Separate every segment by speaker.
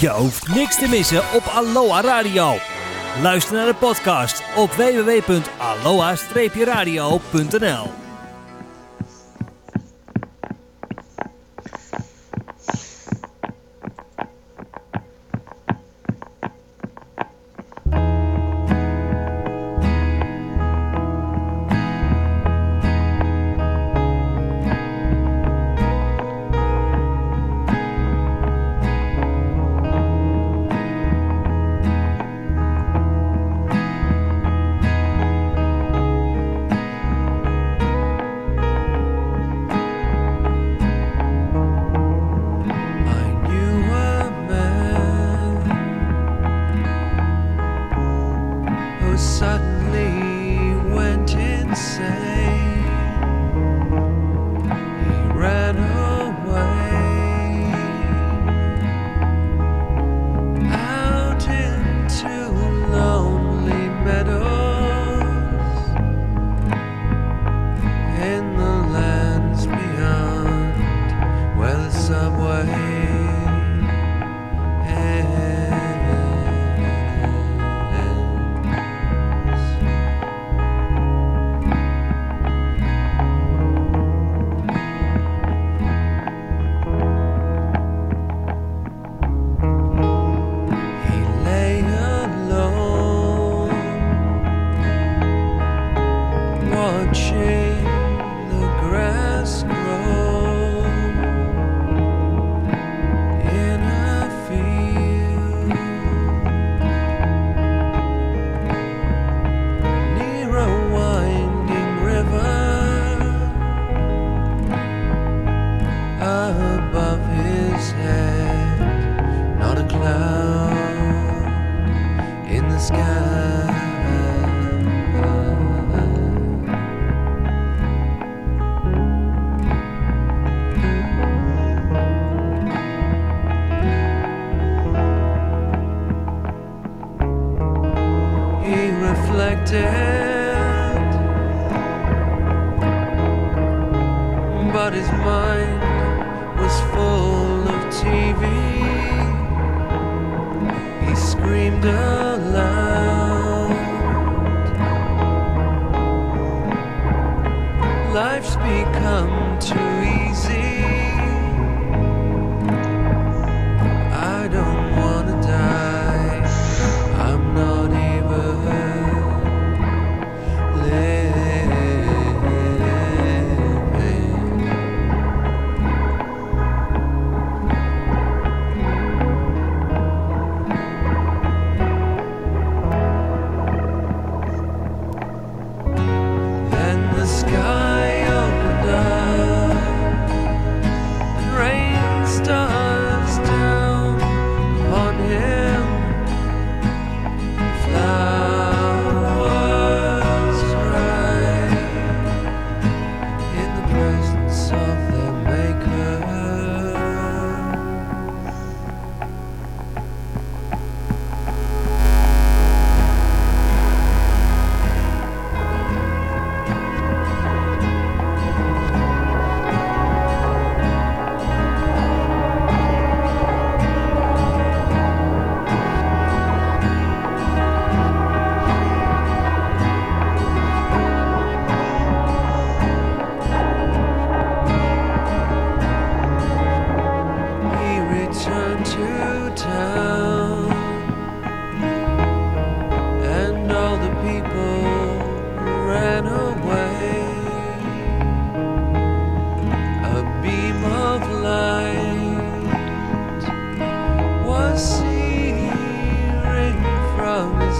Speaker 1: Je hoeft niks te missen op Aloha Radio. Luister naar de podcast op www.aloha-radio.nl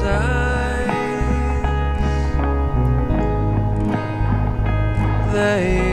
Speaker 2: eyes. They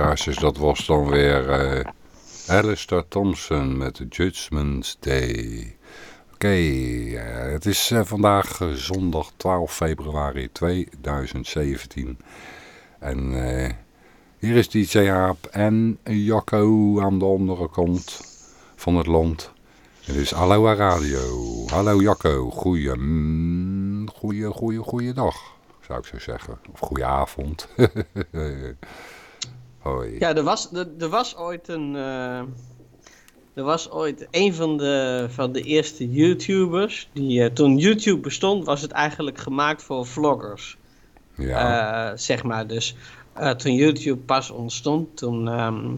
Speaker 3: Luisteraars, dat was dan weer eh Alistair Thompson met Judgment Day. Oké, eh, het is eh, vandaag zondag 12 februari 2017. En hier is DJ Jaap en Jacco aan de andere kant van het land. Het is Aloha Radio. Hallo Jacco, goeie, goeie, goeie, goeie dag, zou ik zo zeggen. Of goeie avond. Hoi.
Speaker 4: Ja, er was, er, er was ooit een. eh, er was ooit een van de, van de eerste YouTubers. Die, eh, toen YouTube bestond, was het eigenlijk gemaakt voor vloggers.
Speaker 3: Ja.
Speaker 4: Eh, zeg maar. Dus toen YouTube pas ontstond, toen, ehm,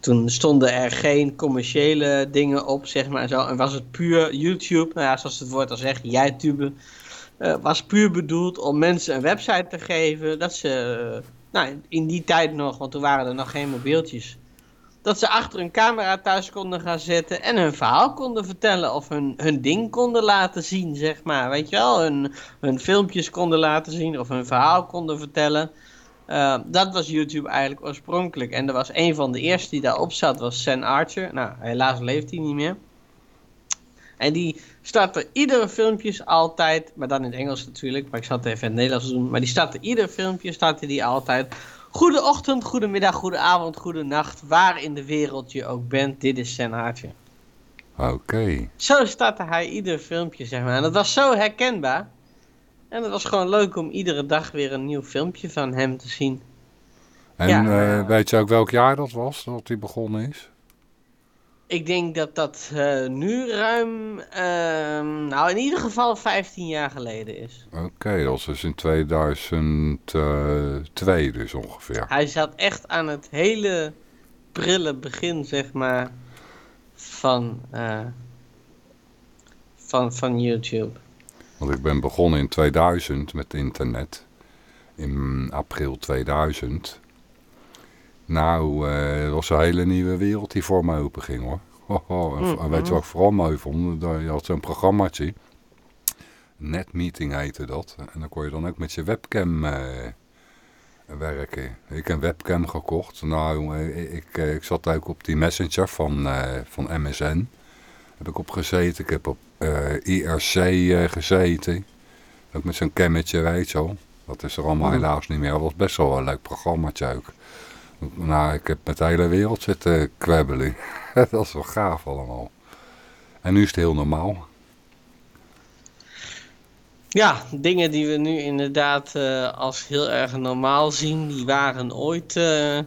Speaker 4: toen stonden er geen commerciële dingen op, zeg maar. en Zo. En was het puur YouTube, nou ja, zoals het woord al zegt, YouTube. was puur bedoeld om mensen een website te geven. Dat ze, nou, in die tijd nog, want toen waren er nog geen mobieltjes. Dat ze achter een camera thuis konden gaan zitten en hun verhaal konden vertellen. Of hun, hun ding konden laten zien, zeg maar. Weet je wel, hun, filmpjes konden laten zien of hun verhaal konden vertellen. Eh, dat was YouTube eigenlijk oorspronkelijk. En er was een van de eerste die daarop zat, was Sam Archer. Nou, helaas leeft hij niet meer. En die startte iedere filmpjes altijd, maar dan in het Engels natuurlijk, maar ik zat het even in het Nederlands doen. Maar die startte ieder filmpje, startte die altijd. Goede ochtend, goede middag, goede avond, goede nacht, waar in de wereld je ook bent. Dit is Archer.
Speaker 3: Oké.
Speaker 4: Zo startte hij ieder filmpje, zeg maar. En dat was zo herkenbaar. En het was gewoon leuk om iedere dag weer een nieuw filmpje van hem te zien.
Speaker 3: En
Speaker 4: Ja.
Speaker 3: eh, weet je ook welk jaar dat was, dat hij begonnen is?
Speaker 4: Ik denk dat dat eh, nu ruim, ehm, nou in ieder geval 15 jaar geleden is.
Speaker 3: Oké, dat was dus in 2002 dus ongeveer.
Speaker 4: Hij zat echt aan het hele prille begin, zeg maar, van, eh, van, van YouTube.
Speaker 3: Want ik ben begonnen in 2000 met internet. In april 2000. Nou, eh, het was een hele nieuwe wereld die voor me open ging hoor. En, en weet je wat ik vooral mooi vond? Dat Je had zo'n programmaatje. Netmeeting heette dat. En dan kon je dan ook met je webcam eh, werken. Ik heb een webcam gekocht. Nou, eh, ik, eh, ik zat ook op die messenger van, eh, van MSN. Heb ik op gezeten. Ik heb op eh, IRC eh, gezeten. Ook met zo'n cammetje, weet je wel. Dat is er allemaal
Speaker 4: Mhm.
Speaker 3: helaas niet meer. Dat was best wel een leuk programmaatje ook. Nou, ik heb met de hele wereld zitten kwebbelen. dat is wel gaaf allemaal. En nu is het heel normaal.
Speaker 4: Ja, dingen die we nu inderdaad eh, als heel erg normaal zien, die waren ooit eh,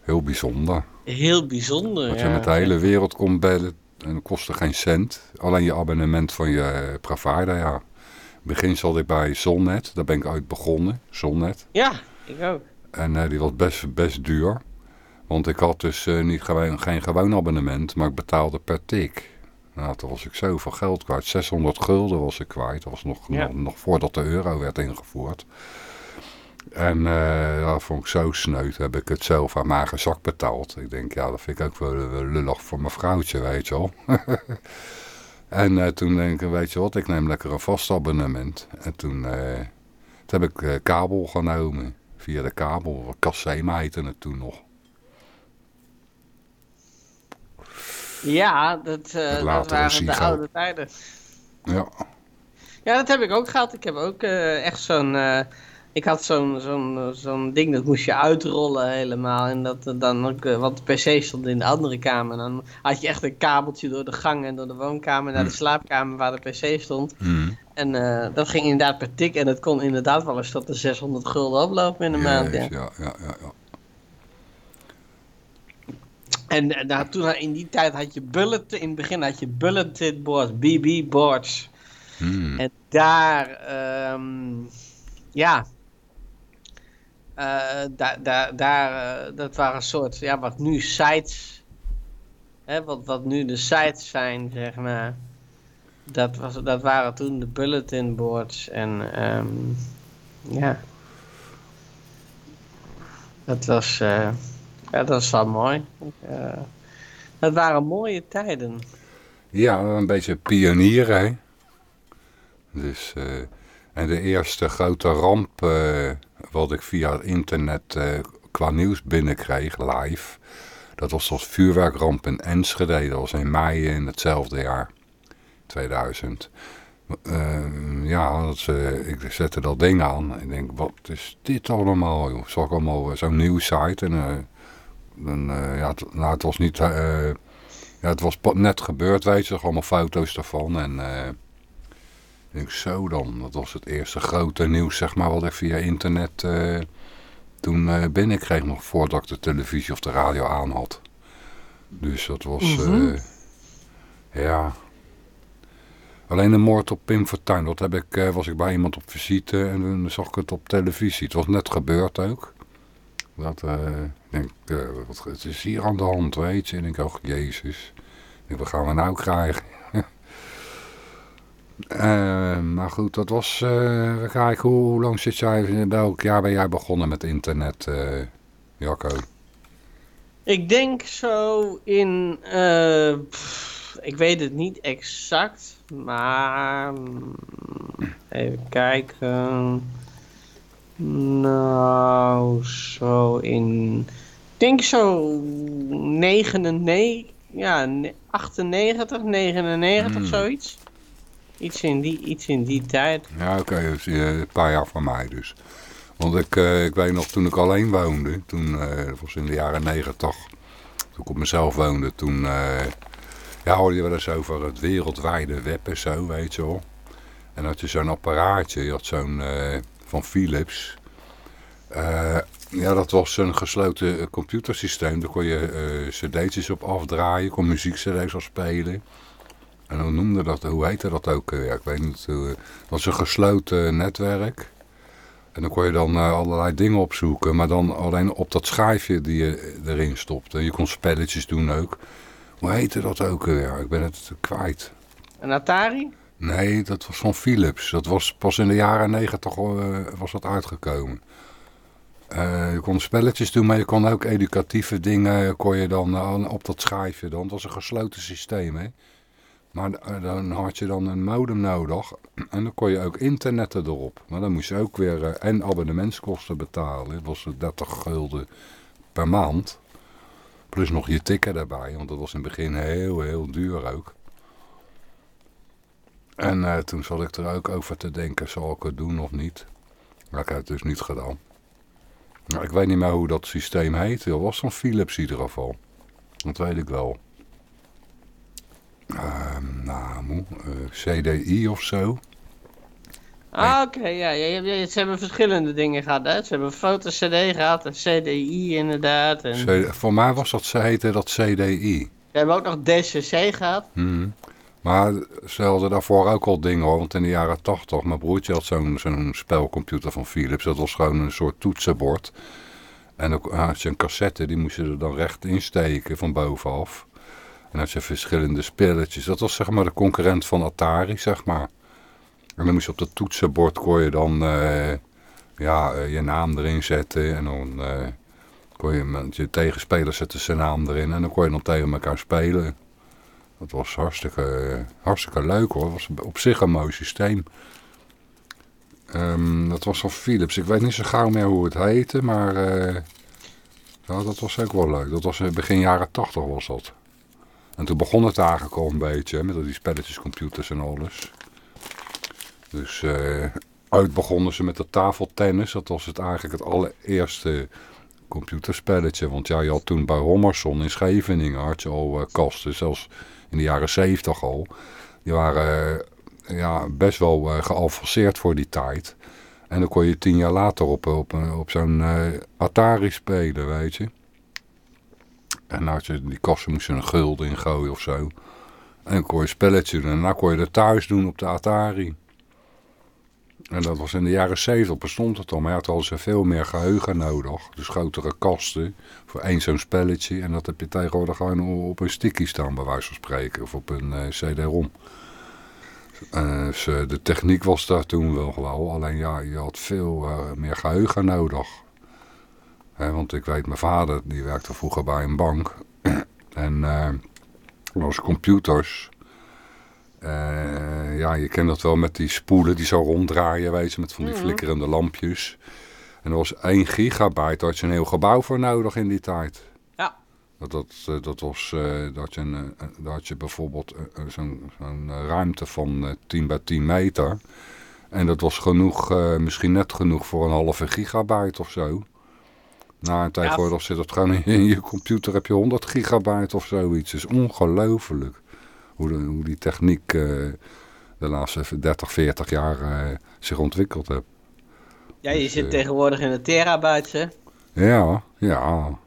Speaker 3: Heel bijzonder.
Speaker 4: heel bijzonder.
Speaker 3: Dat je
Speaker 4: ja.
Speaker 3: met de hele wereld kon bellen en dat kostte geen cent. Alleen je abonnement van je provider, ja. In het begin zat ik bij Zonnet, daar ben ik uit begonnen, Zonnet.
Speaker 4: Ja, ik ook.
Speaker 3: En eh, die was best, best duur. Want ik had dus eh, niet gewoon, geen gewoon abonnement, maar ik betaalde per tik. Nou, toen was ik zoveel geld kwijt. 600 gulden was ik kwijt. Dat was nog,
Speaker 4: Ja.
Speaker 3: nog, nog voordat de euro werd ingevoerd. En dat vond ik zo sneu. Heb ik het zelf aan mijn eigen zak betaald. Ik denk, ja, dat vind ik ook wel, lullig voor mijn vrouwtje, weet je wel. en toen denk ik, weet je wat, ik neem lekker een vast abonnement. En toen, toen heb ik kabel genomen. Via de kabel. Cassema heette het toen nog.
Speaker 4: Ja, dat, eh, dat waren de oude tijden.
Speaker 3: Ja.
Speaker 4: Ja, dat heb ik ook gehad. Ik heb ook eh, echt zo'n... ik had zo'n zo'n eh, zo'n ding, dat moest je uitrollen helemaal. En dat eh, dan ook, eh, want de pc stond in de andere kamer. Dan had je echt een kabeltje door de gang en door de woonkamer naar de
Speaker 3: Hm.
Speaker 4: slaapkamer waar de pc stond.
Speaker 3: Mm.
Speaker 4: En dat ging inderdaad per tik. En dat kon inderdaad wel eens tot de 600 gulden oplopen in een maand. Ja.
Speaker 3: Ja, ja, ja.
Speaker 4: En nou, toen in die tijd had je bulletin, in het begin had je bulletin boards, BB boards.
Speaker 3: Mm.
Speaker 4: En daar, ehm, ja, daar, daar, daar, eh, dat waren een soort, ja, wat nu sites. hè, wat, wat nu de sites zijn, zeg maar. Dat, was, dat waren toen de bulletin boards en ehm, ja. Dat was, eh, ja, dat was wel mooi. Eh, dat waren mooie tijden.
Speaker 3: Ja, een beetje pionier, hè. Dus, eh, en de eerste grote ramp eh, wat ik via internet eh, qua nieuws binnenkreeg, live... dat was als vuurwerkramp in Enschede. Dat was in mei in hetzelfde jaar, 2000. Eh, ja, dat, ze- ik zette dat ding aan en ik denk, wat is dit allemaal? Joh? Zag allemaal eh, zo'n nieuwssite en... eh, dan, eh, ja, het, nou, was niet... ja, het was net gebeurd, weet je. Allemaal foto's daarvan. En ik denk, zo dan. Dat was het eerste grote nieuws, zeg maar, wat ik via internet eh, toen eh binnenkreeg. Nog voordat ik de televisie of de radio aan had. Dus dat was,
Speaker 4: Mhm.
Speaker 3: eh, ja... Alleen de moord op Pim Fortuyn, dat heb ik, was ik bij iemand op visite en toen zag ik het op televisie. Het was net gebeurd ook. Dat, ik denk, wat het is hier aan de hand, weet je. En ik dacht, jezus, Ik denk, wat gaan we nou krijgen? Eh, maar goed, dat was, eh we kijken, hoe, hoe lang zit jij, welk jaar ben jij begonnen met internet, eh Jacco?
Speaker 4: Ik denk zo in, eh, pff, ik weet het niet exact, maar mm, even kijken. Nou, zo in, ik denk zo 99, ja, ne- 98, 99,
Speaker 3: Hmm.
Speaker 4: zoiets. Iets in die, iets in die tijd.
Speaker 3: Ja, oké, eh, een paar jaar van mij dus. Want ik, eh, ik weet nog, toen ik alleen woonde, toen, eh, dat was in de jaren negentig, toen ik op mezelf woonde, toen ja, hoorde je wel eens over het wereldwijde web en zo, weet je wel. En had je zo'n apparaatje, je had zo'n van Philips. Ja, dat was een gesloten computersysteem, daar kon je cd'tjes op afdraaien, kon muziekcd's op spelen. En hoe noemde dat, hoe heette dat ook? Ja, ik weet niet. hoe, eh, was een gesloten netwerk. En dan kon je dan eh, allerlei dingen opzoeken. Maar dan alleen op dat schijfje die je erin stopte. En je kon spelletjes doen ook. Hoe heette dat ook weer? Ik ben het kwijt.
Speaker 4: Een Atari?
Speaker 3: Nee, dat was van Philips. Dat was pas in de jaren negentig eh, was dat uitgekomen. Je kon spelletjes doen, maar je kon ook educatieve dingen kon je dan op dat schijfje dan. Het was een gesloten systeem, hè. Maar eh, dan had je dan een modem nodig en dan kon je ook internetten erop. Maar dan moest je ook weer eh, en abonnementskosten betalen. Dat was 30 gulden per maand. Plus nog je ticket daarbij, want dat was in het begin heel, heel duur ook. En eh, toen zat ik er ook over te denken, zal ik het doen of niet? Maar ik heb het dus niet gedaan. Ik weet niet meer hoe dat systeem heet. Dat was van Philips in ieder geval. Dat weet ik wel. Ehm, nou, eh, CDI of zo.
Speaker 4: Ah, oké, ja, ja, ja, ja, Ze hebben verschillende dingen gehad, hè. Ze hebben een foto-cd gehad, een CDI inderdaad. En ze
Speaker 3: voor mij was dat, ze heette dat CDI.
Speaker 4: hebben ook nog DCC gehad.
Speaker 3: Mhm. Maar ze hadden daarvoor ook al dingen hoor. Want in de jaren tachtig, mijn broertje had zo'n zo'n spelcomputer van Philips. Dat was gewoon een soort toetsenbord. En ook had je een cassette, die moest je er dan recht insteken van bovenaf. En had je verschillende spelletjes. Dat was zeg maar de concurrent van Atari, zeg maar. En dan moest je op dat toetsenbord, kon je dan eh, ja, eh, je naam erin zetten. En dan eh, kon je met je tegenspeler zetten zijn naam erin. En dan kon je dan tegen elkaar spelen. Dat was hartstikke, hartstikke leuk hoor. Het was op zich een mooi systeem. Ehm, dat was van Philips. Ik weet niet zo gauw meer hoe het heette, maar ja, dat was ook wel leuk. Dat was begin jaren tachtig was dat. En toen begon het eigenlijk al een beetje, met al die spelletjes, computers en alles. Dus eh uit begonnen ze met de tafeltennis. Dat was het eigenlijk het allereerste computerspelletje. Want ja, je had toen bij Hommerson in Scheveningen had al eh, kasten, zelfs in de jaren zeventig al. Die waren eh, ja, best wel geavanceerd voor die tijd. En dan kon je tien jaar later op, op, op zo'n Atari spelen, weet je. En had je, die kasten moest je een gulden in gooien of zo. En dan kon je een spelletje doen. En dan kon je dat thuis doen op de Atari. En dat was in de jaren 70 bestond het al. Maar ja, toen hadden ze veel meer geheugen nodig. Dus grotere kasten voor één zo'n spelletje. En dat heb je tegenwoordig gewoon op een sticky staan, bij wijze van spreken. Of op een eh, CD-ROM. Eh, de techniek was daar toen wel gewoon. Alleen ja, je had veel eh, meer geheugen nodig. Want ik weet, mijn vader die werkte vroeger bij een bank. en eh was computers. Eh, ja, je kent dat wel met die spoelen die zo ronddraaien, weet je, met van die
Speaker 4: Mhm.
Speaker 3: flikkerende lampjes. En er was 1 gigabyte, daar had je een heel gebouw voor nodig in die tijd.
Speaker 4: Ja.
Speaker 3: Dat, dat, eh, dat was, eh, dat je, een, dat had je bijvoorbeeld eh, zo'n ruimte van eh, 10 bij 10 meter. En dat was genoeg, misschien net genoeg voor een halve gigabyte of zo. Nou, en tegenwoordig zit het gewoon in, je computer, heb je 100 gigabyte of zoiets. Het is ongelooflijk hoe, de- hoe die techniek eh, de laatste 30, 40 jaar eh, zich ontwikkeld heeft.
Speaker 4: Ja, je
Speaker 3: Dus,
Speaker 4: zit
Speaker 3: eh,
Speaker 4: tegenwoordig in de terabytes, hè?
Speaker 3: Ja, ja,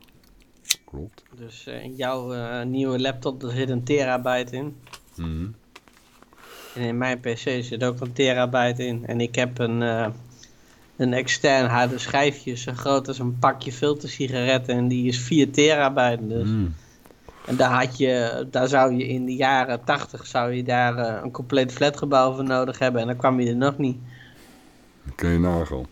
Speaker 3: klopt.
Speaker 4: Dus in jouw nieuwe laptop daar zit een terabyte in.
Speaker 3: Mhm.
Speaker 4: En in mijn pc zit ook een terabyte in. En ik heb een, een extern harde schijfje zo groot als een pakje filtersigaretten. En die is 4 terabyte. Dus.
Speaker 3: Mhm.
Speaker 4: En daar, had je, daar zou je in de jaren 80 zou je daar eh, een compleet flatgebouw voor nodig hebben. En dan kwam je er nog niet.
Speaker 3: Kun je nagaan.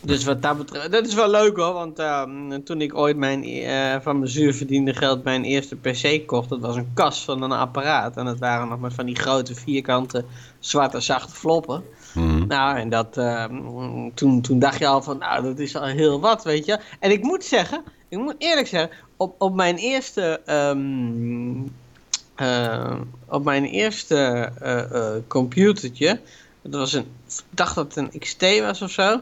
Speaker 4: Dus wat dat betreft, dat is wel leuk hoor, want ehm, toen ik ooit mijn, eh, van mijn zuur verdiende geld mijn eerste PC kocht, dat was een kast van een apparaat. En dat waren nog maar van die grote vierkante zwarte zachte floppen.
Speaker 3: Mhm.
Speaker 4: Nou, en dat, ehm, toen, toen dacht je al van, nou, dat is al heel wat, weet je. En ik moet zeggen, ik moet eerlijk zeggen, op, op mijn eerste, ehm, eh, op mijn eerste eh, eh, computertje, dat was een, ik dacht dat het een XT was of zo.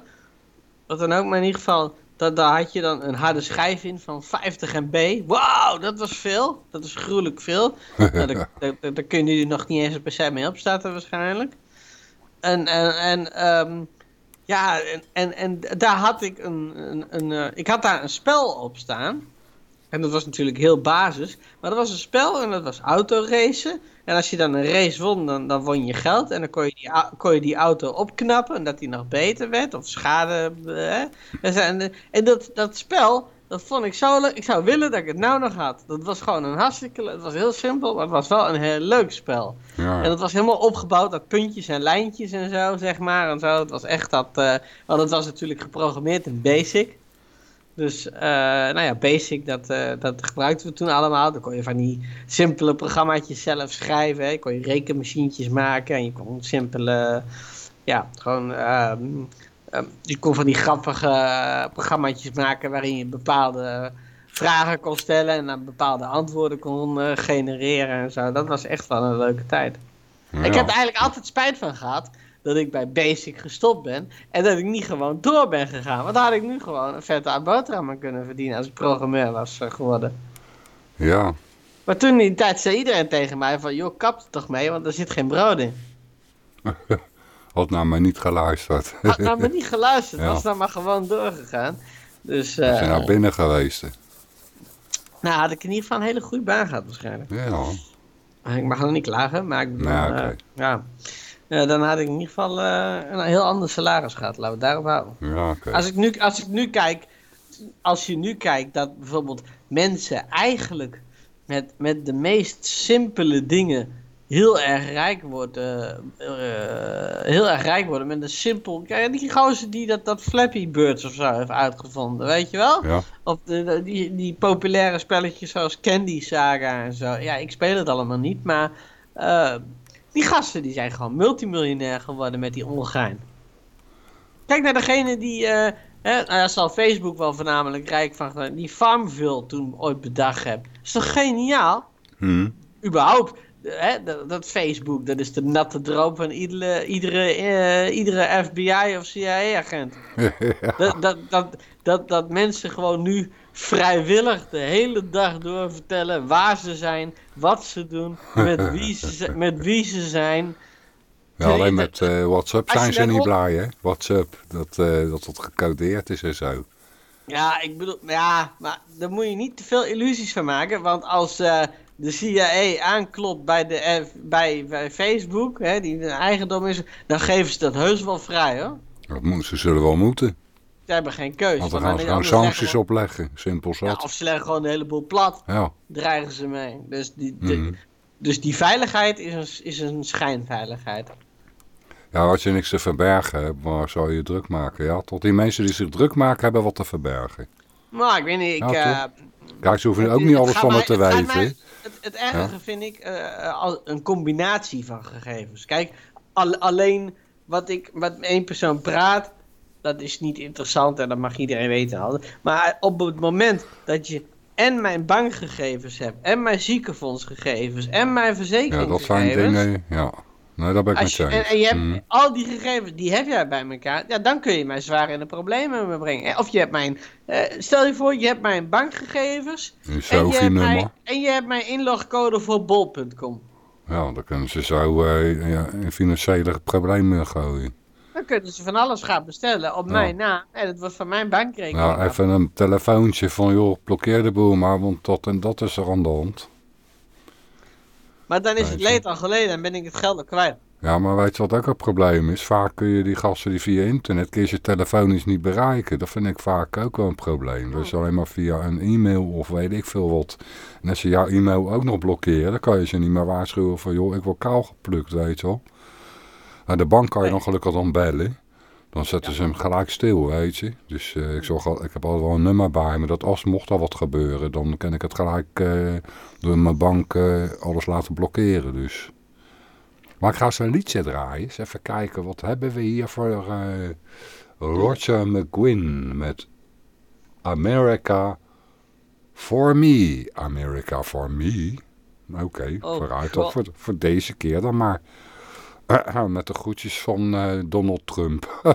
Speaker 4: Wat dan ook, maar in ieder geval, dat, daar had je dan een harde schijf in van 50 MB. Wauw, dat was veel. Dat is gruwelijk veel. nou, daar, daar, kun je nu nog niet eens een PC mee opstarten waarschijnlijk. En, en, en ehm, ja, en, en, en daar had ik een, een, een eh, ik had daar een spel op staan. En dat was natuurlijk heel basis. Maar dat was een spel en dat was autoracen. En als je dan een race won, dan, dan won je geld. En dan kon je, die, kon je die auto opknappen. En dat die nog beter werd. Of schade. eh. En, zo- en dat, dat spel, dat vond ik zo leuk. Ik zou willen dat ik het nou nog had. Dat was gewoon een hartstikke... Het was heel simpel, maar het was wel een heel leuk spel.
Speaker 3: Ja,
Speaker 4: En dat was helemaal opgebouwd uit puntjes en lijntjes en zo, zeg maar. En zo. Het was echt dat... eh want het was natuurlijk geprogrammeerd in BASIC. Dus, eh, nou ja, BASIC, dat, eh, dat gebruikten we toen allemaal. Dan kon je van die simpele programmaatjes zelf schrijven. Hè. kon je rekenmachientjes maken. En je kon simpele... Ja, gewoon... ehm, je kon van die grappige eh, programmaatjes maken... waarin je bepaalde vragen kon stellen... en dan bepaalde antwoorden kon eh, genereren en zo. Dat was echt wel een leuke tijd.
Speaker 3: ja.
Speaker 4: Ik heb er eigenlijk altijd spijt van gehad dat ik bij Basic gestopt ben en dat ik niet gewoon door ben gegaan. Want dan had ik nu gewoon een vette boterham aan kunnen verdienen als ik programmeur was eh, geworden.
Speaker 3: ja.
Speaker 4: Maar toen in die tijd zei iedereen tegen mij van, joh, kap er toch mee, want er zit geen brood in.
Speaker 3: Had naar mij niet geluisterd.
Speaker 4: Had nou maar niet geluisterd,
Speaker 3: Ja.
Speaker 4: was dan maar gewoon doorgegaan. Dus,
Speaker 3: zijn
Speaker 4: eh
Speaker 3: naar binnen geweest.
Speaker 4: nou had ik in ieder geval een hele goede baan gehad waarschijnlijk.
Speaker 3: Ja,
Speaker 4: Ik mag nog niet klagen, maar ik bedoel,
Speaker 3: Nou,
Speaker 4: eh, ja. Ja, dan had ik in ieder geval een heel ander salaris gehad, laten we het daarop houden.
Speaker 3: ja.
Speaker 4: Als ik, nu, als ik nu kijk, als je nu kijkt dat bijvoorbeeld mensen eigenlijk met, met de meest simpele dingen heel erg rijk worden, eh, heel erg rijk worden met een simpel, kijk, die gozer die dat, dat Flappy Birds of zo heeft uitgevonden, weet je wel?
Speaker 3: Ja,
Speaker 4: Of de, die, die populaire spelletjes zoals Candy Saga en zo. Ja, ik speel het allemaal niet, maar eh, die gasten die zijn gewoon multimiljonair geworden met die ongein. Kijk naar degene die, eh hè, nou ja, zal Facebook wel voornamelijk rijk van die Farmville toen ooit bedacht heb. Is toch geniaal?
Speaker 3: hm.
Speaker 4: überhaupt, hè, dat, dat Facebook, dat is de natte droom van iedere, iedere, eh, iedere FBI of CIA-agent. dat, dat, dat, dat, dat mensen gewoon nu vrijwillig de hele dag door vertellen waar ze zijn, wat ze doen, met wie ze, met wie ze zijn.
Speaker 3: Ja, alleen
Speaker 4: dat-
Speaker 3: met eh, WhatsApp zijn ze
Speaker 4: dat
Speaker 3: niet
Speaker 4: op-
Speaker 3: blij, hè? WhatsApp, dat, eh, dat het gecodeerd is en zo.
Speaker 4: Ja, ik bedoel, ja, maar daar moet je niet te veel illusies van maken, want als de CIA aanklopt bij, de, F- bij, bij Facebook, hè, die een eigendom is, dan geven ze dat heus wel vrij hoor.
Speaker 3: Dat moet, ze zullen wel moeten.
Speaker 4: Ze hebben geen keuze.
Speaker 3: Want dan gaan ze gewoon sancties opleggen. Simpel
Speaker 4: Ja,
Speaker 3: zat.
Speaker 4: of ze leggen gewoon een heleboel plat,
Speaker 3: Ja.
Speaker 4: dreigen ze mee. Dus die, de-
Speaker 3: Mhm.
Speaker 4: dus die veiligheid is een, is een schijnveiligheid.
Speaker 3: Ja, als je niks te verbergen hebt, waar zou je je druk maken? Ja, tot die mensen die zich druk maken, hebben wat te verbergen.
Speaker 4: Maar ik weet niet, ik...
Speaker 3: Ja, Kijk, ze hoeven ook niet alles van me te
Speaker 4: het mij- Het, het ergste vind ik eh, een combinatie van gegevens. Kijk, al- alleen wat ik met één persoon praat, dat is niet interessant en dat mag iedereen weten. Maar op het moment dat je en mijn bankgegevens hebt, en mijn ziekenfondsgegevens, en mijn
Speaker 3: Ja, dat zijn
Speaker 4: verzekeringsgegevens.
Speaker 3: dingen, ja. Nee, daar ben ik
Speaker 4: Als je, en, je hebt
Speaker 3: Mhm.
Speaker 4: al die gegevens, die heb jij bij elkaar. Ja, dan kun je mij zwaar in de problemen brengen. Of je hebt mijn, eh, stel je voor, je hebt mijn bankgegevens.
Speaker 3: Een
Speaker 4: En je, hebt mijn, en je hebt mijn inlogcode voor bol.com.
Speaker 3: Ja, dan kunnen ze zo eh, ja, in financiële problemen gooien.
Speaker 4: Dan kunnen ze van alles gaan bestellen op
Speaker 3: Ja.
Speaker 4: mijn naam. En dat wordt van mijn bankrekening.
Speaker 3: Nou, even een telefoontje van, joh, blokkeer de boel maar, want dat en dat is er aan de hand.
Speaker 4: Maar dan is het leed al geleden en ben ik het geld al kwijt.
Speaker 3: Ja, maar weet je wat ook een probleem is? Vaak kun je die gasten die via internet, kun je ze telefonisch niet bereiken. Dat vind ik vaak ook wel een probleem. Dus alleen maar via een e-mail of weet ik veel wat. En als ze jouw e-mail ook nog blokkeren, dan kan je ze niet meer waarschuwen van, joh, ik word kaal geplukt, weet je wel. Nou, de bank kan je dan gelukkig dan bellen. Dan zetten ze hem gelijk stil, weet je. Dus eh, ik, zorg al, ik heb altijd wel een nummer bij me, dat als mocht er wat gebeuren, dan kan ik het gelijk eh, door mijn bank eh, alles laten blokkeren, dus... Maar ik ga eens een liedje draaien. Eens even kijken, wat hebben we hier voor Roger McGuinn met America for Me. America for Me. Oké,
Speaker 4: Oh,
Speaker 3: vooruit voor, voor deze keer dan maar. Met de groetjes van eh, Donald Trump.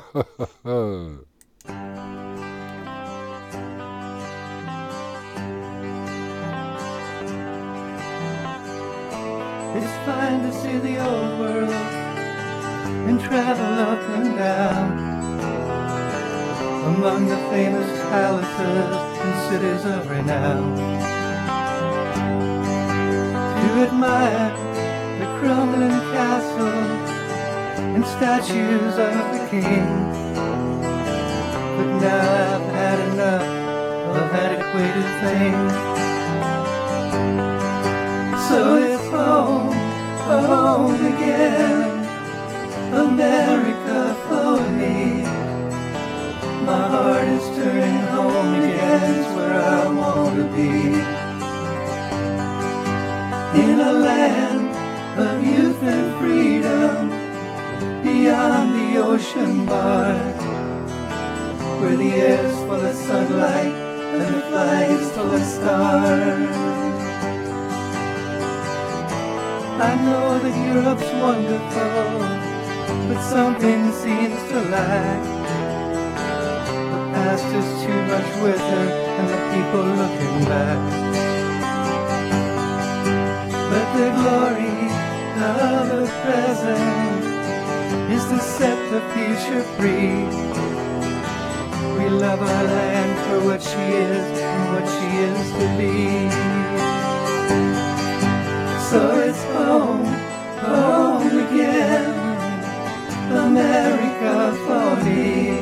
Speaker 5: It's fine to see the old world and travel up and down among the famous palaces and cities of renown. To admire the crumbling castles and statues of the king. But now I've had enough of antiquated things. So it's home, home again, America for me. My heart is turning home again, it's where I want to be. In a land of youth and freedom, beyond the ocean bars, where the air's full of sunlight and the flies full of stars. I know that Europe's wonderful, but something seems to lack. The past is too much with her, and the people looking back. But the glory of the present is to set the future free. We love our land for what she is and what she is to be. So it's home, home again, America for me.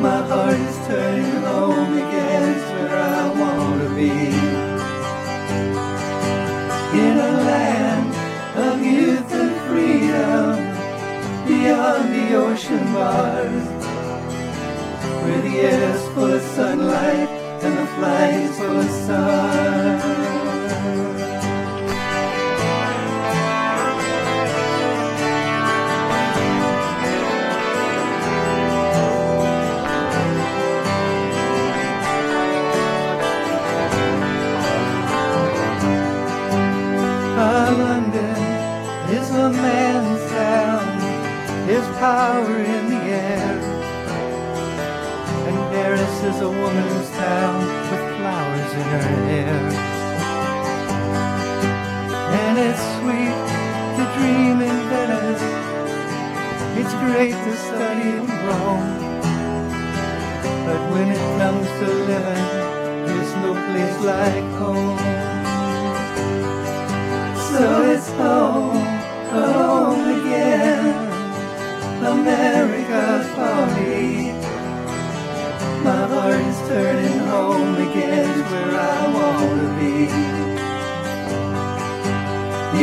Speaker 5: My heart is turning home again, it's where I want to be. The ocean bars, where the air's full of sunlight and the flight's full of stars. power in the air. And Paris is a woman's town with flowers in her hair. And it's sweet to dream in Venice. It's great to study in Rome. But when it comes to living, there's no place like home. So it's home, home again. America's me. My heart is turning home again, where I want to be.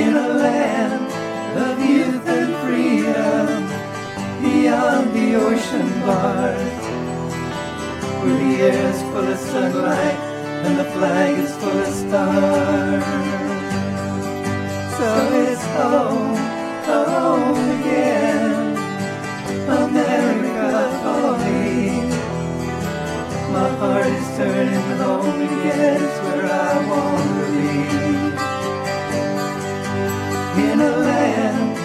Speaker 5: In a land of youth and freedom, beyond the ocean bars, where the air is full of sunlight and the flag is full of stars. So it's home, home again. My heart is turning home again, it's where I want to be. In a land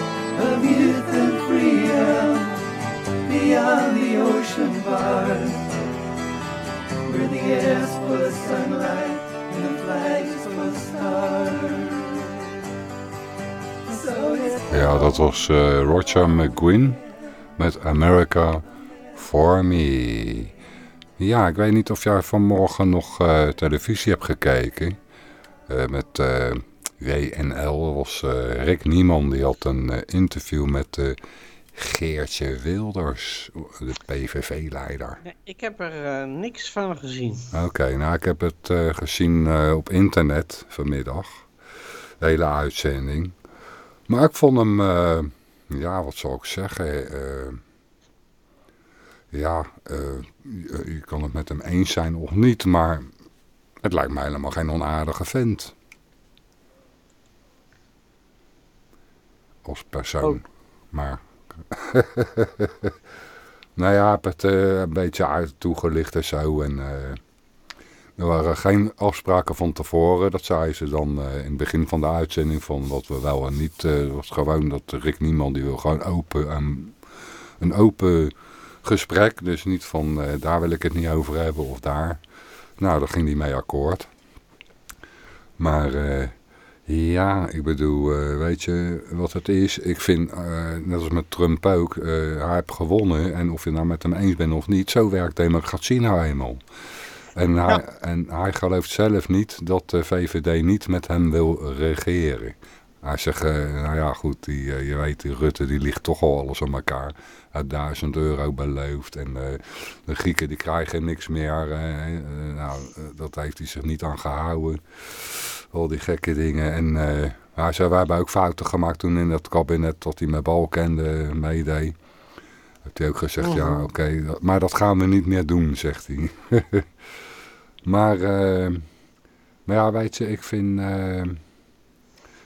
Speaker 5: of youth and freedom, beyond the ocean bars, where the air's full of sunlight and the flag is full of stars.
Speaker 3: Ja, dat was eh, Roger McGuinn met America for Me. Ja, ik weet niet of jij vanmorgen nog eh, televisie hebt gekeken. Eh, met eh, WNL was Rick Nieman, die had een interview met Geertje Wilders, de PVV-leider.
Speaker 4: Nee, ik heb er niks van gezien.
Speaker 3: Oké, nou ik heb het gezien op internet vanmiddag. De hele uitzending. Maar ik vond hem, ja wat zal ik zeggen. Eh, ja, eh, je, je kan het met hem eens zijn of niet, maar het lijkt mij helemaal geen onaardige vent. Als persoon.
Speaker 4: Ook.
Speaker 3: Maar. nou ja, ik heb het eh, een beetje uit toegelicht en zo. En eh, er waren geen afspraken van tevoren. Dat zei ze dan eh, in het begin van de uitzending. Van wat we wel en niet. eh, Het was gewoon dat Rick Niemand die wil gewoon open. en een open gesprek. Dus niet van eh, daar wil ik het niet over hebben of daar. Nou, daar ging hij mee akkoord. Maar eh, ja, ik bedoel, eh, weet je wat het is? Ik vind, net als met Trump ook, hij heeft gewonnen. En of je nou met hem eens bent of niet, zo werkt democratie nou eenmaal. En hij, en hij gelooft zelf niet dat de VVD niet met hem wil regeren. Hij zegt, nou ja goed, die, je weet, die Rutte die ligt toch al alles aan elkaar. Heeft duizend euro beloofd en eh, de Grieken die krijgen niks meer. eh, eh, nou, dat heeft hij zich niet aan gehouden. Al die gekke dingen. En hij zei, wij hebben ook fouten gemaakt toen in dat kabinet dat hij met Balkende meedeed. Heeft hij ook gezegd, ja oké, dat- maar dat gaan we niet meer doen, zegt hij. maar, eh, maar ja, weet je, ik vind...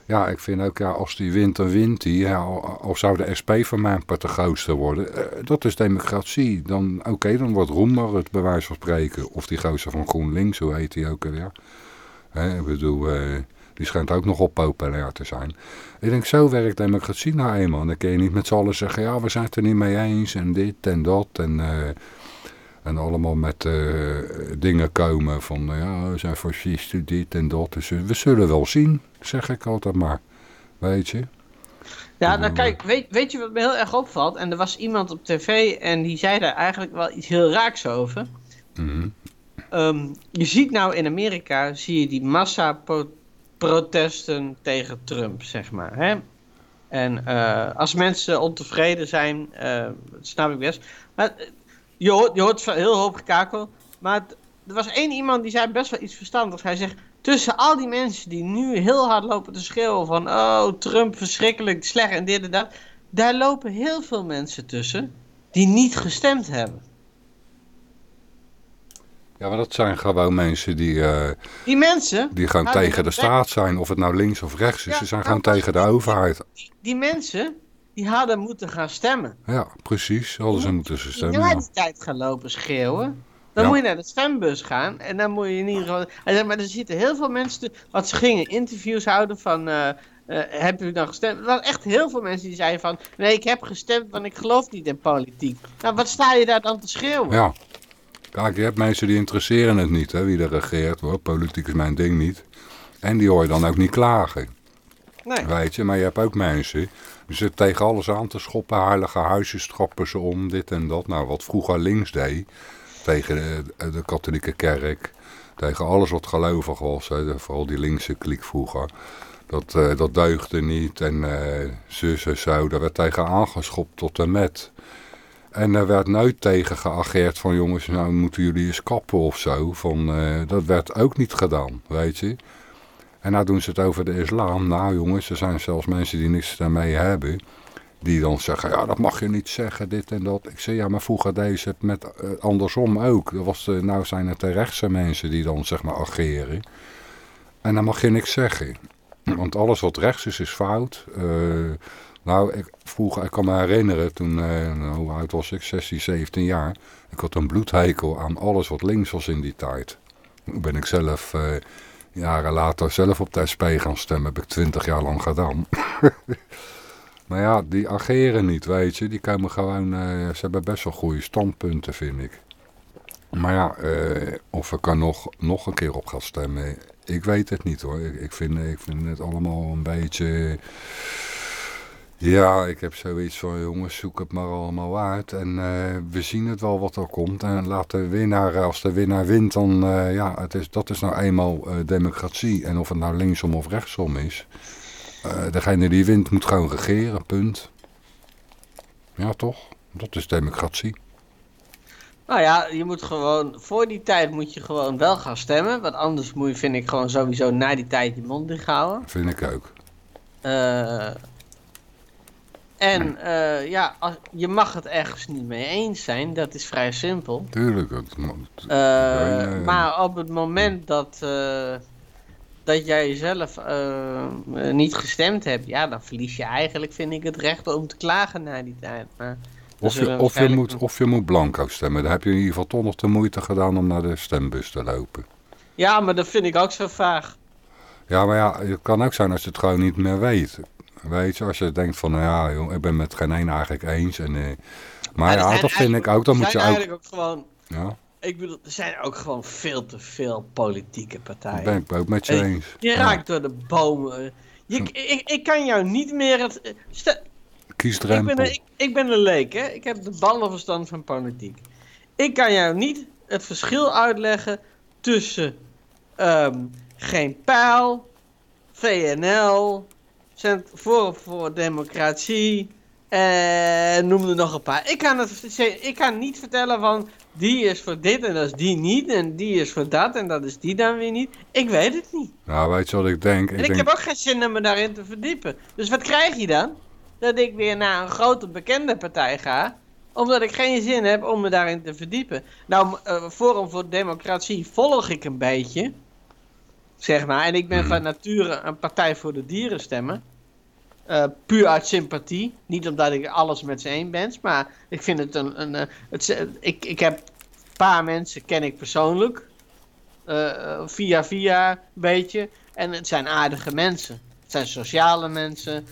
Speaker 3: ja, ik vind ook, ja, als die wint, dan wint hij. Ja, al, zou de SP van mijn part de grootste worden. eh, dat is democratie. Dan, oké, dan wordt Roemer het bij wijze van spreken. Of die gozer van GroenLinks, hoe heet die ook alweer. Hè, ik bedoel, eh, die schijnt ook nogal populair te zijn. Ik denk, zo werkt democratie nou eenmaal. En dan kun je niet met z'n allen zeggen, ja, we zijn het er niet mee eens. En dit en dat. En, eh, en allemaal met eh, dingen komen van, ja, we zijn fascisten, dit en dat. Dus eh, we zullen wel zien, zeg ik altijd maar. Weet je?
Speaker 4: Ja, nou kijk, weet, weet je wat me heel erg opvalt? En er was iemand op tv en die zei daar eigenlijk wel iets heel raaks over.
Speaker 3: Mhm.
Speaker 4: Ehm, je ziet nou in Amerika, zie je die massa-protesten tegen Trump, zeg maar. Hè? En eh, als mensen ontevreden zijn, dat snap ik best. Maar je hoort, je hoort heel hoop gekakel. Maar er was één iemand die zei best wel iets verstandigs. Hij zegt, tussen al die mensen die nu heel hard lopen te schreeuwen van... Oh, Trump verschrikkelijk, slecht en dit en dat. Daar lopen heel veel mensen tussen die niet gestemd hebben.
Speaker 3: Ja, maar dat zijn gewoon mensen die, eh,
Speaker 4: Die mensen...
Speaker 3: die gewoon
Speaker 4: Nou,
Speaker 3: tegen de staat zijn. Of het nou links of rechts is.
Speaker 4: Ja,
Speaker 3: Ze zijn
Speaker 4: nou,
Speaker 3: gewoon tegen de overheid.
Speaker 4: die mensen, die hadden moeten gaan stemmen.
Speaker 3: Ja, precies. Hadden ze moeten stemmen. Ja.
Speaker 4: die tijd gaan lopen schreeuwen. Dan
Speaker 3: Ja.
Speaker 4: moet je naar de stembus gaan en dan moet je in ieder geval... Maar er zitten heel veel mensen... Want ze gingen interviews houden van... eh eh, heb u dan gestemd? Er waren echt heel veel mensen die zeiden van... Nee, ik heb gestemd, want ik geloof niet in politiek. Nou, wat sta je daar dan te schreeuwen?
Speaker 3: Ja. Kijk, je hebt mensen die interesseren het niet, hè, wie er regeert. Hoor. Politiek is mijn ding niet. En die hoor je dan ook niet klagen.
Speaker 4: Nee.
Speaker 3: Weet je, maar je hebt ook mensen zitten tegen alles aan te schoppen. Heilige huisjes trappen ze om, dit en dat. Nou, wat vroeger links deed, tegen de, katholieke kerk. Tegen alles wat gelovig was, vooral die linkse kliek vroeger. Dat, eh, dat deugde niet en eh zus zo. Daar werd tegen aangeschopt tot en met. En er werd nooit tegen geageerd van jongens, nou moeten jullie eens kappen of zo. Van, eh, dat werd ook niet gedaan, weet je. En nou doen ze het over de islam. Nou jongens, er zijn zelfs mensen die niks daarmee hebben. Die dan zeggen, ja dat mag je niet zeggen, dit en dat. Ik zeg, ja maar vroeger deze het met eh, andersom ook. Er was de, nou zijn het de rechtse mensen die dan zeg maar ageren. En dan mag je niks zeggen. Want alles wat rechts is, is fout. Eh, nou, ik, vroeger, ik kan me herinneren, toen, eh, nou, hoe oud was ik, 16, 17 jaar. Ik had een bloedhekel aan alles wat links was in die tijd. Toen ben ik zelf, eh, jaren later, zelf op de SP gaan stemmen. Heb ik 20 jaar lang gedaan. maar ja, die ageren niet, weet je. Die komen gewoon, eh, ze hebben best wel goede standpunten, vind ik. Maar ja, eh, of ik er nog, nog een keer op ga stemmen, ik weet het niet hoor. Ik, vind, ik vind het allemaal een beetje... Ja, ik heb zoiets van, jongens, zoek het maar allemaal uit. En eh, we zien het wel wat er komt. En laat de winnaar, als de winnaar wint, dan, eh, ja, het is, dat is nou eenmaal eh, democratie. En of het nou linksom of rechtsom is. degene die wint moet gewoon regeren, punt. Ja, toch? Dat is democratie.
Speaker 4: Nou ja, je moet gewoon, voor die tijd moet je gewoon wel gaan stemmen. Want anders moet je, vind ik, gewoon sowieso na die tijd je mond dicht houden.
Speaker 3: Vind ik ook.
Speaker 4: Eh, en eh, ja, als, je mag het ergens niet mee eens zijn, dat is vrij simpel.
Speaker 3: Tuurlijk. Het, nee,
Speaker 4: maar op het moment dat, eh, dat jij zelf niet gestemd hebt, ja, dan verlies je eigenlijk, vind ik, het recht om te klagen na die tijd. Maar,
Speaker 3: Of je, of, je moet, of je moet blanco stemmen. Dan heb je in ieder geval toch nog de moeite gedaan om naar de stembus te lopen.
Speaker 4: Ja, maar dat vind ik ook zo vaag.
Speaker 3: Ja, maar ja, het kan ook zijn als je het gewoon niet meer weet. Weet je, als je denkt van, nou ja, joh, ik ben met geen één eigenlijk eens. En, eh, maar ja,
Speaker 4: zijn
Speaker 3: dat vind ik ook. Dan moet je ook...
Speaker 4: eigenlijk ook gewoon,
Speaker 3: Ja,
Speaker 4: ik bedoel, er zijn ook gewoon veel te veel politieke partijen.
Speaker 3: dat ben ik ook met je eens.
Speaker 4: Je
Speaker 3: Ja,
Speaker 4: raakt door de bomen. Je, ik, ik kan jou niet meer het. stel- ik,
Speaker 3: Kiesdrempel.
Speaker 4: ben een, ik, ik ben een leek, hè? Ik heb de ballenverstand van politiek. Ik kan jou niet het verschil uitleggen tussen ehm, geen pijl, VNL, Cent voor voor Democratie en noem er nog een paar. Ik kan, het, ik kan niet vertellen van die is voor dit en dat is die niet en die is voor dat en dat is die dan weer niet. Ik weet het niet.
Speaker 3: Nou, weet je wat ik denk? Ik
Speaker 4: En ik
Speaker 3: denk
Speaker 4: heb ook geen zin om me daarin te verdiepen. Dus wat krijg je dan? Dat ik weer naar een grote bekende partij ga. Omdat ik geen zin heb om me daarin te verdiepen. Nou, eh, Forum voor Democratie volg ik een beetje. Zeg maar. En ik ben
Speaker 3: Mhm.
Speaker 4: van nature een partij voor de dieren stemmen. Eh, puur uit sympathie. Niet omdat ik alles met ze eens ben. Maar ik vind het een... een eh, het, ik, ik heb een paar mensen ken ik persoonlijk. Eh, via via een beetje. En het zijn aardige mensen. Het zijn sociale mensen.